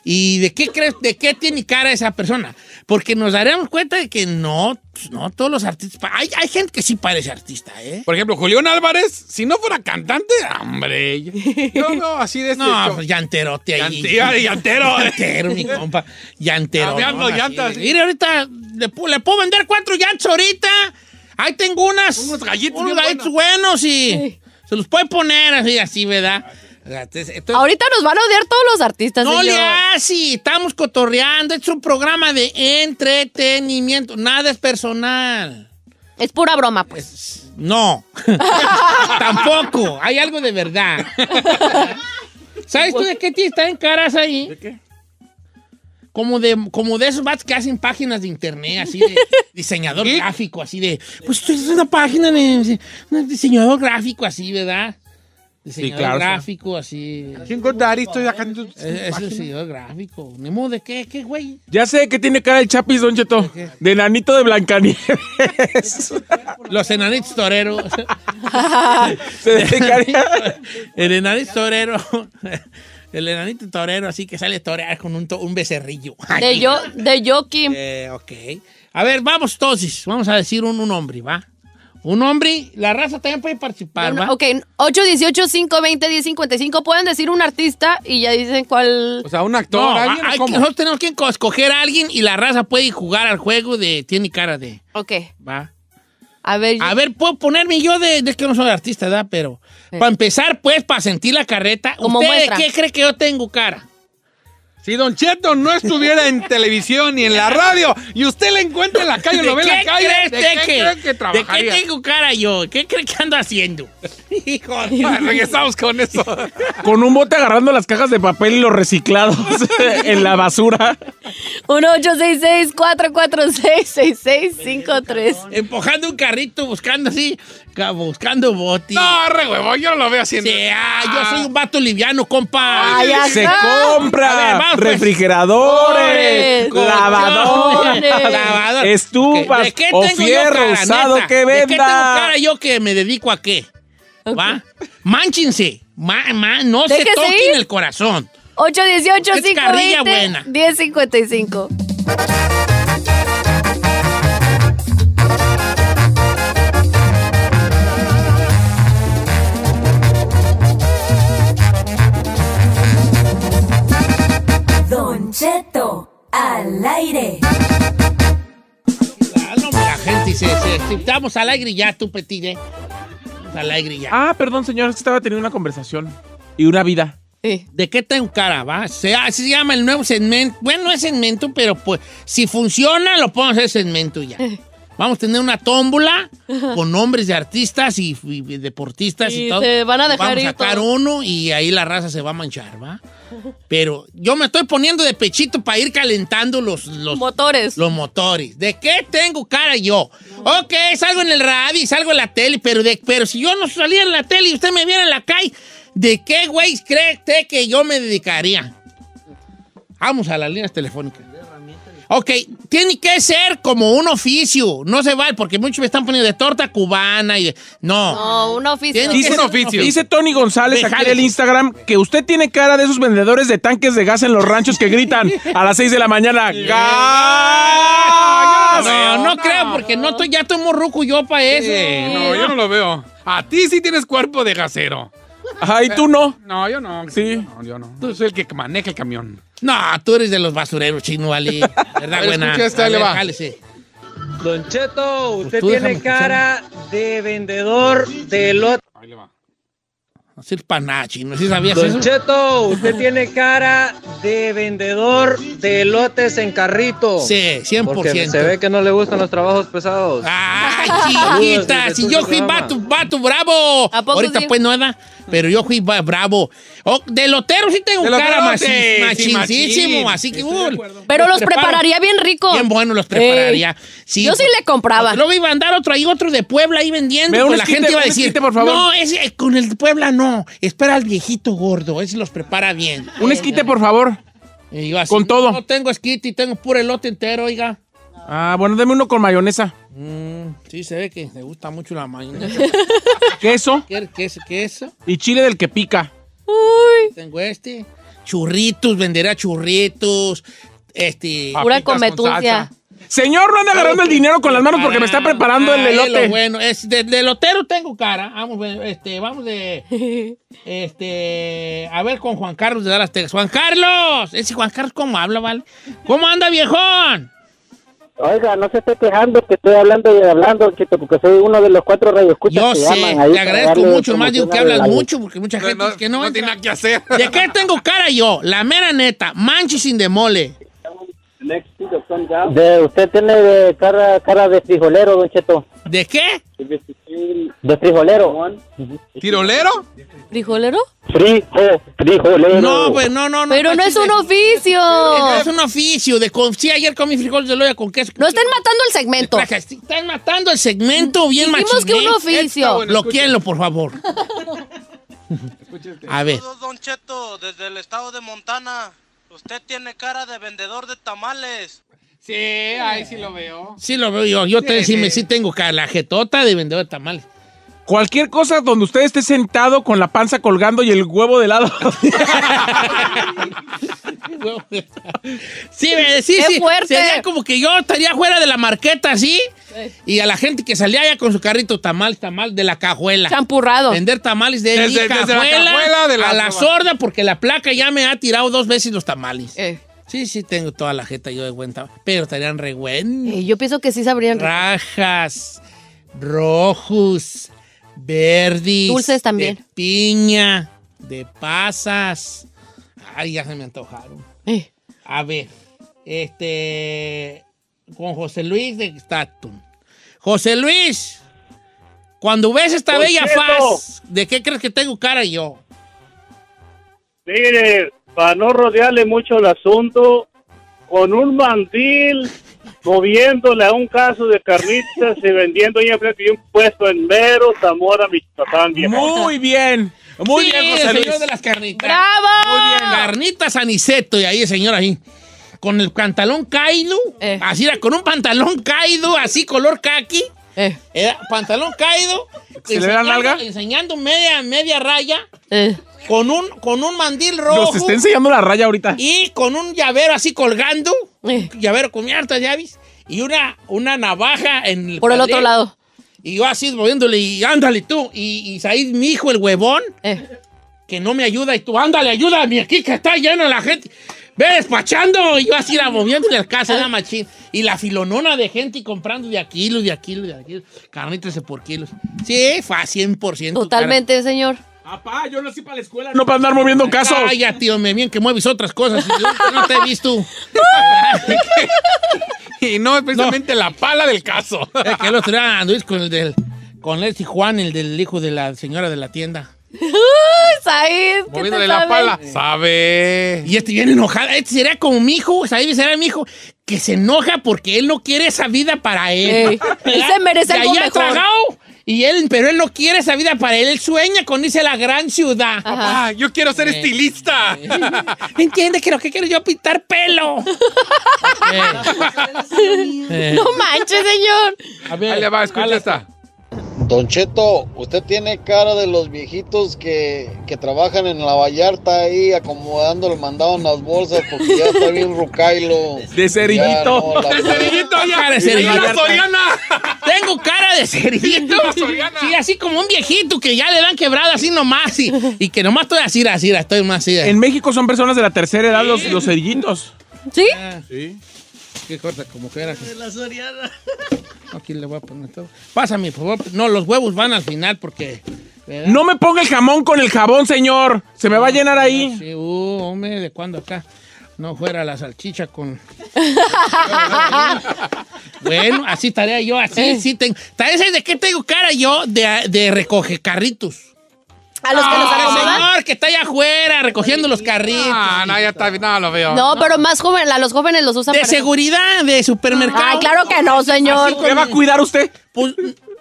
¿Y de qué crees, de qué tiene cara esa persona? Porque nos daremos cuenta de que no, pues, no todos los artistas, hay, hay gente que sí parece artista, ¿eh? Por ejemplo, Julián Álvarez, si no fuera cantante, hombre. Yo veo así de este. No, pues llanterote ahí. Llantero, llantero. Llantero, mi compa. Llantero. Cambiando ¿no? llantas. Mire, ahorita le, pu- le puedo vender cuatro llantas ahorita. Ahí tengo unas. Unos gallitos Unos gallitos buenos y se los puede poner así, así, ¿verdad? Entonces, entonces, Ahorita nos van a odiar todos los artistas. no le hace, estamos cotorreando. Es un programa de entretenimiento. Nada es personal. Es pura broma, pues. No. Tampoco. Hay algo de verdad. ¿Sabes tú de qué te está en caras ahí? ¿De qué? Como de, como de esos bats que hacen páginas de internet, así de diseñador ¿Qué? gráfico, así de. Pues esto es una página de diseñador gráfico, así, ¿verdad? Diseñador claro, sí. gráfico, así. ¿Quién Godari? Estoy acá en tu- Es, es el diseñador gráfico. Ni modo de qué, qué, güey. Ya sé que tiene cara el Chapis, Don Cheto. De nanito de Blancanieves. Los enanitos toreros. Se dedicaría... el enanito torero. El enanito torero, así que sale a torear con un, to- un becerrillo. De yo, de Yoki. Eh, ok. A ver, vamos entonces. Vamos a decir un, un hombre, ¿va? Un hombre, la raza también puede participar, ¿va? Ok, 818-520-1055. Pueden decir un artista y ya dicen cuál. O sea, un actor, No, alguien. nosotros tenemos que escoger a alguien y la raza puede jugar al juego de tiene cara de, Ok. ¿va? A ver. A ver, puedo ponerme yo de, de que no soy artista, ¿verdad? Pero para empezar, pues, para sentir la carreta, Como ¿usted de qué cree que yo tengo cara? Si Don Cheto no estuviera en televisión ni en la radio y usted le encuentra en la calle o ¿De lo ve en la calle, ¿de qué que, cree que ¿De qué trabajaría? tengo cara yo? ¿Qué cree que ando haciendo? Hijo de- Ah, Regresamos con eso. Con un bote agarrando las cajas de papel y los reciclados en la basura. 1-866-446-6653. Empujando un carrito, buscando así, buscando botis. No, re huevo, yo no lo veo haciendo. Sí, ah, yo soy un vato liviano, compa. Ay. Se A ver, compra vamos, pues. refrigeradores, Colchones, lavadores, Lavador. estufas ¿De qué o tengo yo fierro cara, usado neta? que ¿De qué tengo venda. cara yo que me dedico a qué? ¿Va? Mánchense. Ma- ma- no se Déjese toquen ir. el corazón. 818 Es carrilla buena. 520 1055 Cheto, al aire. Ah, no, la gente se, se, se- estamos al aire ya, tú, petille. Estamos al aire ya. Ah, perdón, señor, es que estaba teniendo una conversación y una vida. ¿De qué tengo cara, va? Se, así se llama el nuevo segmento. Bueno, no es segmento, pero pues, si funciona, lo podemos hacer segmento ya. Vamos a tener una tómbola con nombres de artistas y, y deportistas y, Y todo. se van a dejar Vamos a sacar uno y ahí la raza se va a manchar, ¿va? Pero yo me estoy poniendo de pechito para ir calentando los, los motores. Los motores. ¿De qué tengo cara yo? Ok, salgo en el radio y salgo en la tele, pero, de, pero si yo no saliera en la tele y usted me viera en la calle, ¿de qué güey cree usted que yo me dedicaría? Vamos a las líneas telefónicas. Ok, tiene que ser como un oficio, no se vale, porque muchos me están poniendo de torta cubana y de- No. No, un oficio. Tiene Dice, ser un oficio. dice Tony González aquí Déjale. en el Instagram que usted tiene cara de esos vendedores de tanques de gas en los ranchos que gritan a las 6 de la mañana. ¡Gas! No, no, creo, porque no estoy, ya estoy morruco yo para eso. Sí, no, yo no lo veo. A ti sí tienes cuerpo de gasero. Ay, tú no. No, yo no. Sí. No, yo no. Tú soy el que maneja el camión. No, tú eres de los basureros, chino, Ali. ¿Verdad, ver, buena? escucha esta, ahí le ver, va. jálese. Don Cheto, usted tiene cara de vendedor de elote. Hacer panachi, ¿no? ¿Sí sabías Don eso? Cheto, usted tiene cara de vendedor de elotes en carrito. Sí, 100%. Porque se ve que no le gustan los trabajos pesados. ¡Ay, chiquita! Si yo fui vato, vato bravo. poco Ahorita sí? pues no era, pero yo fui bravo. Oh, de lotero sí tengo De cara lotero, machi- sí, así que... uh, Pero los preparo. prepararía bien rico. Bien bueno los prepararía. Sí, Yo sí le compraba. Luego iba a andar otro ahí, otro de Puebla ahí vendiendo. Un Pues la esquite, gente iba a decir, esquite, por favor. no, ese, con el de Puebla no. Espera al viejito gordo, ese los prepara bien. Un esquite, por favor. Y yo así, Con todo. No tengo esquite y tengo puro elote entero, oiga. Ah, bueno, deme uno con mayonesa. Mm, sí, se ve que le gusta mucho la mayonesa. Queso ¿Qué, qué, es- qué es eso? y chile del que pica. Tengo este. Churritos, venderá churritos. Este. Pura con salsa. Señor, no ande agarrando el dinero con las manos porque me está preparando el Ah, elote. bueno, es de, de lotero tengo cara. Vamos, este, vamos de. Este. A ver con Juan Carlos de Dallas, Texas. Juan Carlos. Ese Juan Carlos, ¿cómo habla, vale? ¿Cómo anda, viejón? Oiga, no se esté quejando que estoy hablando y hablando, Chito, porque soy uno de los cuatro radioescuchas Yo que sé, llaman ahí te agradezco mucho, más digo que hablas mucho, porque mucha gente no, dice que no, no tiene nada que hacer. ¿De qué tengo cara yo? La mera neta, manches sin de mole. De, usted tiene de cara, cara de frijolero, Don Cheto. ¿De qué? De frijolero. ¿Tirolero? ¿Frijolero? Frijo, frijolero. No, pues no, no, no. Pero no es un oficio. Es un oficio de con, sí, ayer comí frijoles de loya con queso. No estén matando el segmento. Están matando el segmento bien Dijimos que un machiné. oficio. Bloqueenlo, por favor. A ver. Saludos, Don Cheto, desde el estado de Montana. Usted tiene cara de vendedor de tamales. Sí, ahí sí lo veo. Sí lo veo yo. Yo Sí, te, sí, sí. me, sí tengo cara, la jetota de vendedor de tamales. Cualquier cosa donde usted esté sentado con la panza colgando y el huevo de lado. Sí, me- sí, ¡Qué sí. fuerte! Sería como que yo estaría fuera de la marqueta así. Y a la gente que salía allá con su carrito tamal, tamal de la cajuela. Champurrado. Vender tamales de Desde- mi desde la cajuela, cajuela de la a la sorda porque la placa ya me ha tirado dos veces los tamales. Eh. Sí, sí, tengo toda la jeta yo de cuenta. Pero estarían re buenos. Eh, yo pienso que sí sabrían. Rajas, rojos, verdes. Dulces también. De piña, de pasas. Ay, ya se me antojaron. Eh. A ver, este. Con José Luis de Staton. José Luis, cuando ves esta bella Cheto. faz, ¿de qué crees que tengo cara yo? Mire, para no rodearle mucho el asunto, con un mandil moviéndole a un caso de carnitas y vendiendo ahí enfrente de un puesto en Mero, Zamora, Michoacán. Muy bien. Muy Sí, bien, el José señor Luis. de las carnitas. ¡Bravo! Muy bien, carnitas Aniceto, y ahí el señor ahí. Con el pantalón caído, Eh. así era, con un pantalón caído, así color kaki. Eh. Era pantalón caído. ¿Se le ve la enseñando- nalga? Enseñando media, media raya. Eh. Con un, con un mandil rojo. Nos está enseñando la raya ahorita. Y con un llavero así colgando. Eh. Llavero con hartas llaves. Y una, una navaja en el Por el otro lado. Y yo así moviéndole y ándale tú. Y, y Said, mi hijo, el huevón, Eh. que no me ayuda. Y tú, ándale, ayúdame aquí que está lleno la gente. Ve despachando. Y yo así la moviéndole al casa, la machín. Y la filonona de gente y comprando de a kilos, de a kilos, de a kilos. Carnitas por kilos. Sí, fa, 100%. Totalmente, señor. Papá, yo nací para la escuela. No para andar moviendo casos. Ay, ya, tío, me bien que mueves otras cosas. yo no te he visto. Y no es precisamente la pala del caso. Es que el otro día anduviste con el del. Con el Juan, el del hijo de la señora de la tienda. Said, ¿qué Moviéndole te la pala. Sabe. Y este viene enojado. Este sería como mi hijo, Said sería mi hijo, que se enoja porque él no quiere esa vida para él. Ey, él se merece Y algo ahí ha mejor. tragado. Y él, pero él no quiere esa vida para él. Él sueña con irse a la gran ciudad. Papá, yo quiero ser estilista. Entiende que lo que quiero yo es pintar pelo. No manches, señor. A ver, Ahí le va, escucha esta. Don Cheto, usted tiene cara de los viejitos que, que trabajan en la Vallarta ahí acomodando el mandado en las bolsas porque ya está bien rucailo. De cerillito. Ya no la ¡De cerillito ya! Cara de cerillito. ¡Viva la Soriana! Tengo cara de cerillito. Sí, así como un viejito que ya le dan quebrada así nomás. Y, y que nomás estoy así, así, estoy más así. En México son personas de la tercera edad los, los cerillitos. ¿Sí? Sí. Qué corta, como que era. De la Soriana. Aquí le voy a poner todo. Pásame, por favor. No, los huevos van al final porque. ¿verdad? No me ponga el jamón con el jabón, señor. Se me va a llenar ahí. Sí, uh, hombre, ¿de cuándo acá? No fuera la salchicha con. bueno, así estaría yo, así, sí tengo. ¿Sabes de qué tengo cara yo? De, de recoge carritos. A los que los Ah, acomodan. señor, que está allá afuera recogiendo los carritos. Ah, no, ya está bien. No, lo veo. No, pero más jóvenes, a los jóvenes los usan De para eso. seguridad, de supermercado. Ay, claro que no, señor. ¿Qué va a cuidar usted? Pues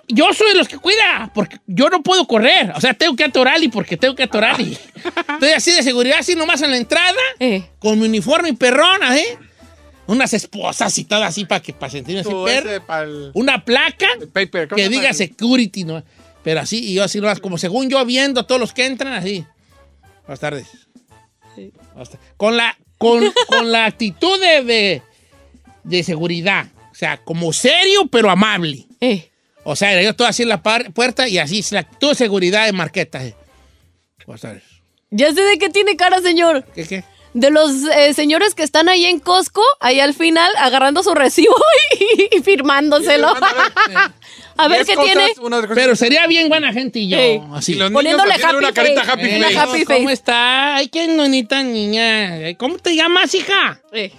yo soy de los que cuida, porque yo no puedo correr. O sea, tengo que atorar y porque tengo que atorar. Y estoy así de seguridad, así nomás en la entrada, Eh. con mi uniforme y perrona, ¿eh? Unas esposas y todo así para que para sentirme así Tú, perro. ese pa'l- Una placa paper, ¿cómo que se llama? diga security, ¿no? Pero así, y yo así nomás, como según yo viendo a todos los que entran, así. Buenas tardes. Tardes. Con la, con, con la actitud de, de, de seguridad. O sea, como serio, pero amable. Eh. O sea, yo estoy así en la par- puerta y así es la actitud de seguridad de Marqueta. eh. Buenas tardes. Ya sé de qué tiene cara, señor. ¿Qué, qué? De los eh, señores que están ahí en Costco, ahí al final, agarrando su recibo y, firmándoselo. A ver qué cosas, tiene. Pero sería bien buena gente y yo. Ey. Así. Y los niños Poniéndole happy una carita happy Eh, Una face. happy ¿Cómo está? Ay, qué bonita niña. ¿Cómo te llamas, hija? Eh.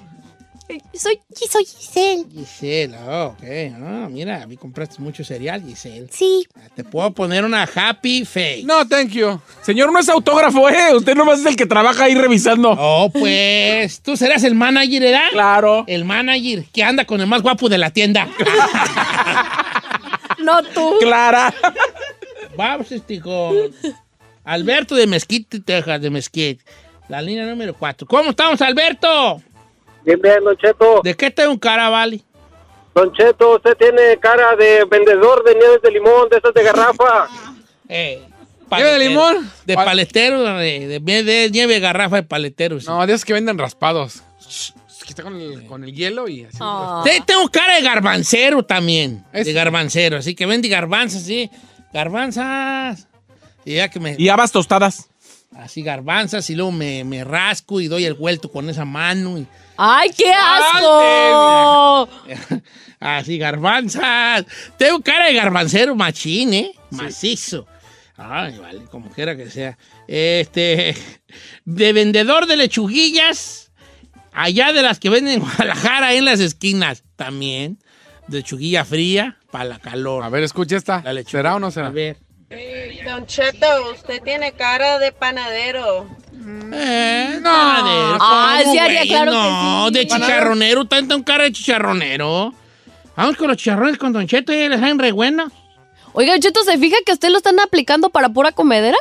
Soy, soy Giselle. Giselle, oh, ok. Ah, mira, a mí compraste mucho cereal, Giselle. Sí. Te puedo poner una happy face. No, thank you. Señor, no es autógrafo, ¿eh? Usted nomás es el que trabaja ahí revisando. Oh, pues, tú serás el manager, ¿verdad? Claro. El manager que anda con el más guapo de la tienda. No tú. Clara. Vamos, este, con Alberto de Mesquite, Texas, de Mesquite. La línea número 4. ¿Cómo estamos, Alberto? Bien, bien, Don Cheto. ¿De qué tengo un cara, Vali? Don Cheto, usted tiene cara de vendedor de nieves de limón, de esas de garrafa. Eh, ¿Nieve de limón? De paletero, de, de, de nieve garrafa de paletero. sí. No, de esos que venden raspados. Que está con el, con el hielo y así. Ah. Te- tengo cara de garbancero también. Es- De garbancero. Así que vende garbanzas, sí. Garbanzas. Y ya que me. Y habas tostadas. Así garbanzas y luego me, me rasco y doy el vuelto con esa mano. Y, ¡Ay, qué asco! así, garbanzas. Tengo cara de garbancero machín, ¿eh? Macizo. Ay, vale, como quiera que sea. Este. De vendedor de lechuguillas. Allá de las que venden en Guadalajara en las esquinas. También. De lechuguilla fría para la calor. A ver, escucha esta. La. ¿Será o no será? A ver. Don Cheto, usted tiene cara de panadero. Eh, panadero, Ah, ¿cómo, sí haría, güey? claro que No, sí. de chicharronero, tanta un cara de chicharronero. Vamos con los chicharrones con Don Cheto, ya les saben re buenos. Oiga, Cheto, ¿se fija que usted lo están aplicando para pura comedera?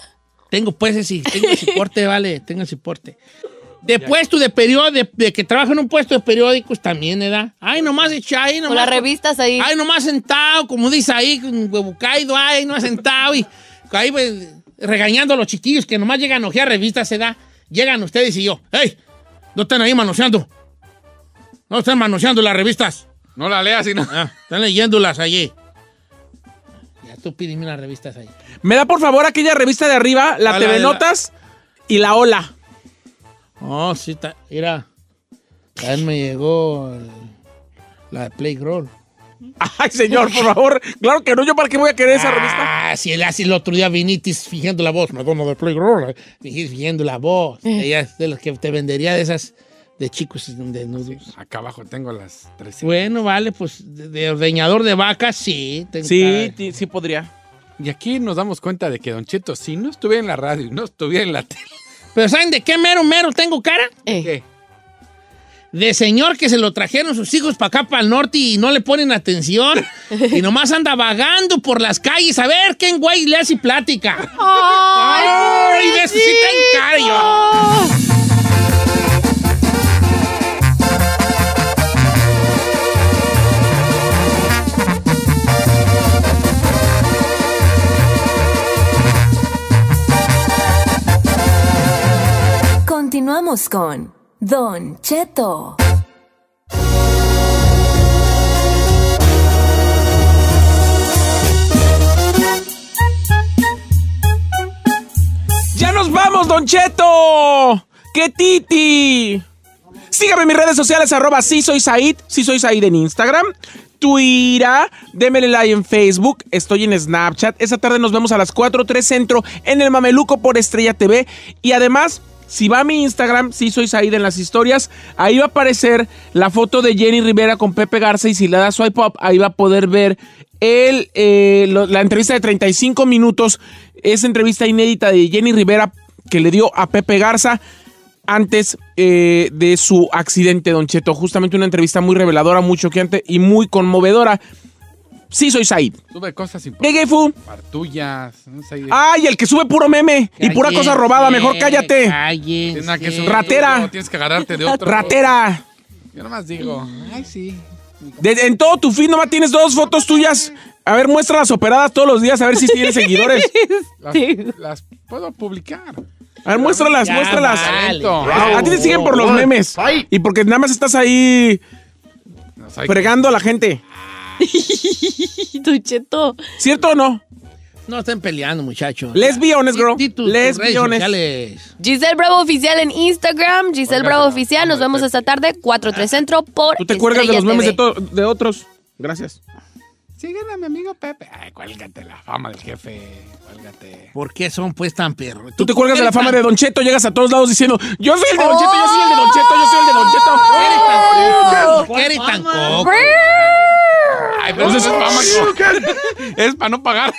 Tengo pues ese, tengo el soporte, vale, tengo el soporte. De puesto de periódico, de, de que trabaja en un puesto de periódicos también, ¿verdad? Ay, nomás echa ahí, nomás. Con las revistas ahí. Ay, nomás sentado, como dice ahí, con huevo caído, ay, no sentado y ahí pues, regañando a los chiquillos que nomás llegan a ojear revistas, se da. Llegan ustedes y yo, ¡Ey! No están ahí manoseando. No están manoseando las revistas. No la leas, sino. Ah, están leyéndolas allí. Ya tú pídeme las revistas ahí. Me da por favor aquella revista de arriba, la la TV la- Notas y la Ola. Oh, sí, está. Mira. También me llegó el- la de Playgirl. Ay, señor, por favor. Claro que no, yo para qué voy a querer esa revista. Ah, si el, así el otro día vinitis fingiendo la voz. Madonna de Playgirl. eh, Fingiendo la voz. Ella es de los que te vendería de esas de chicos desnudos. Acá abajo tengo las tres. Bueno, vale, pues de, de ordeñador de vacas, sí. tengo Sí, sí podría. Y aquí nos damos cuenta de que Don Cheto, si no estuviera en la radio no estuviera en la tele. Pero ¿saben de qué mero mero tengo cara? ¿Qué? De señor que se lo trajeron sus hijos para acá, para el norte y no le ponen atención. y nomás anda vagando por las calles a ver quién güey le hace plática. ¡Ay, de eso sí tengo cara yo. Continuamos con Don Cheto. ¡Ya nos vamos, Don Cheto! ¡Qué titi! Sígame en mis redes sociales, arroba sí soy Said, sí soy Said en Instagram, Twitter, démele like en Facebook, estoy en Snapchat. Esta tarde nos vemos a las 4.3 Centro en el Mameluco por Estrella TV. Y además, si va a mi Instagram, sí soy Said en las historias, ahí va a aparecer la foto de Jenny Rivera con Pepe Garza y si le da swipe up, ahí va a poder ver eh, la entrevista de 35 minutos, esa entrevista inédita de Jenny Rivera que le dio a Pepe Garza antes eh, de su accidente, Don Cheto. Justamente una entrevista muy reveladora, muy choqueante y muy conmovedora. Sí, soy Said. Sube cosas ¿Qué importantes. gay fu? Partullas. No sé. ¡Ay, el que sube puro meme! y pura cosa robada, mejor cállate. Que subir Ratera. tuyo, Tienes que agarrarte de otro. Ratera. Yo nomás digo, ay, sí. De- en todo tu feed nomás tienes dos fotos tuyas. A ver, muestra las operadas todos los días, a ver si tienes seguidores. Las, las puedo publicar. A ver, muéstralas, Ya, muéstralas. vale. A ti te siguen por los memes. Y porque nada más estás ahí hay- fregando a la gente. Ducheto. ¿Cierto o no? No estén peleando, muchachos. Let's be honest, girl. Giselle Bravo Oficial en Instagram. Giselle Bravo Oficial. Nos vemos esta tarde, 4-3 Centro por Tú te cuelgas de los memes de, de otros. Gracias. Sigan a mi amigo Pepe. Ay, cuélgate la fama del jefe. Cuélgate. ¿Por qué son pues tan perros? Tú te cuelgas de la fama de Don Cheto, llegas a todos lados diciendo, yo soy el de Don Cheto, yo soy el de Don Cheto, yo soy el de Don Cheto. ¿Por qué eres tan coco? Ay, pero eso es fama. Es para no pagar.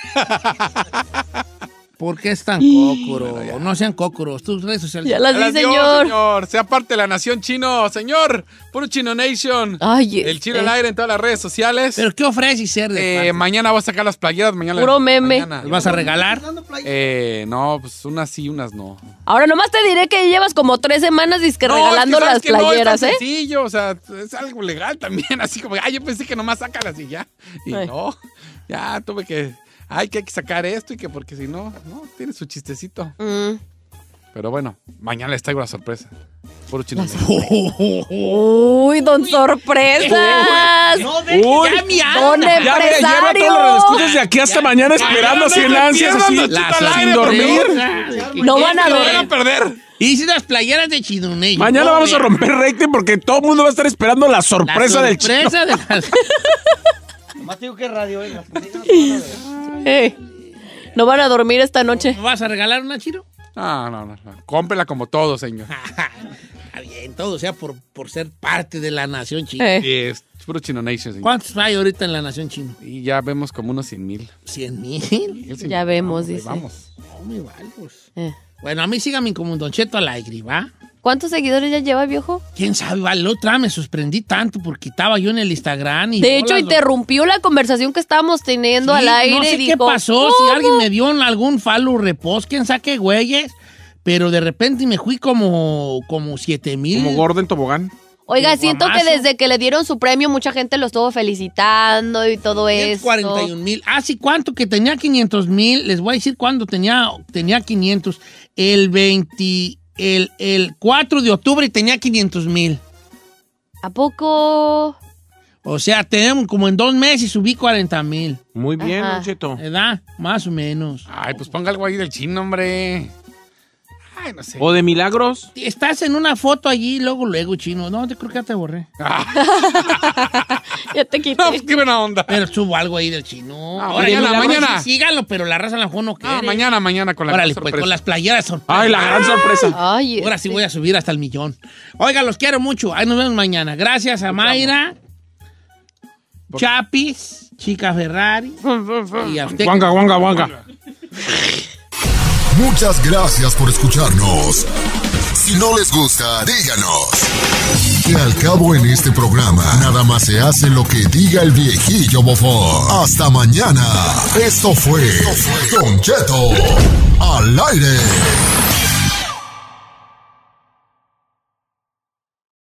¿Por qué es tan cócoro? No sean cócoros. Tus redes sociales. Ya las Las di, señor. señor. Sea parte de la nación chino, señor. Puro Chino Nation. Ay, El chino al aire en todas las redes sociales. ¿Pero qué ofreces ser de Eh, mañana voy a sacar las playeras. Mañana, Puro meme. mañana. ¿Las vas a regalar? Eh, no, pues unas sí, unas no. Ahora nomás te diré que llevas como tres semanas disque No, regalando es que sabes las que no, es playeras, tan ¿eh? sencillo, o sea, es algo legal también, así como, ay, yo pensé que nomás sácalas y ya. Y Ay. no, ya tuve que, ay, que hay que sacar esto y que porque si no, no, tiene su chistecito. Mm. Pero bueno, mañana les traigo la sorpresa. Puro chino. Uy, don sorpresas. Uy, Don ya ve, lleva a empresario. todos los escuchas de aquí hasta mañana esperando así en ansias, así, sin dormir. No van a dormir. dormir. a perder. Y si las playeras de Chiduney. Mañana vamos a romper rating porque todo el mundo va a estar esperando la sorpresa, del chino. sorpresa de. Más digo que radio. Eh, No van a dormir esta noche. ¿Me vas a regalar una, Chiro? No, no, no, no. Cómprela como todo, señor. Está bien, todo sea por, por ser parte de la nación china. Eh. Y es puro chino nation, señor. ¿Cuántos hay ahorita en la nación china? Y ya vemos como unos 100 mil. ¿Cien mil? Ya vemos, dice. Vamos. No, muy mal, pues. Eh. Bueno, a mí síganme como un Don Cheto Alegre, ¿va? ¿Cuántos seguidores ya lleva, viejo? ¿Quién sabe? Vale, la otra me sorprendí tanto porque estaba yo en el Instagram y... De hecho, interrumpió la conversación que estábamos teniendo Sí, al aire. No sé y qué dijo, pasó, si alguien me dio algún follow repost, quién sabe qué güeyes, pero de repente me fui como, como 7 mil. Como gordo en tobogán. Oiga, siento que desde que le dieron su premio, mucha gente lo estuvo felicitando y todo eso. 41 mil. Ah, sí, ¿cuánto? Que tenía 500 mil. Les voy a decir cuándo tenía, tenía 500. El 20, el, el 4 de octubre tenía 500 mil. ¿A poco? O sea, tenemos como en dos meses subí 40 mil. Muy bien, Ajá. Don Cheto. ¿Verdad? Más o menos. Ay, pues ponga algo ahí del chino, hombre. Ay, no sé. O de milagros. Estás en una foto allí, luego, luego, chino. No, yo creo que ya te borré. Ya te quité. No, pues qué buena onda. Pero subo algo ahí del chino. Ah, Órale, mañana, mañana. sí, síganlo, pero la raza a lo mejor no quiere. Ah, mañana, mañana con la Órale, gran pues sorpresa. con las playeras son. Ay, la gran sorpresa. Ay, Ahora sí voy a subir hasta el millón. Oiga, los quiero mucho. Ahí nos vemos mañana. Gracias a Mayra, Chapis, Chica Ferrari y a usted. Guanga, guanga, guanga. Muchas gracias por escucharnos. Si no les gusta, díganos. Que al cabo en este programa, nada más se hace lo que diga el viejillo bofón. Hasta mañana. Esto fue Don Cheto al aire.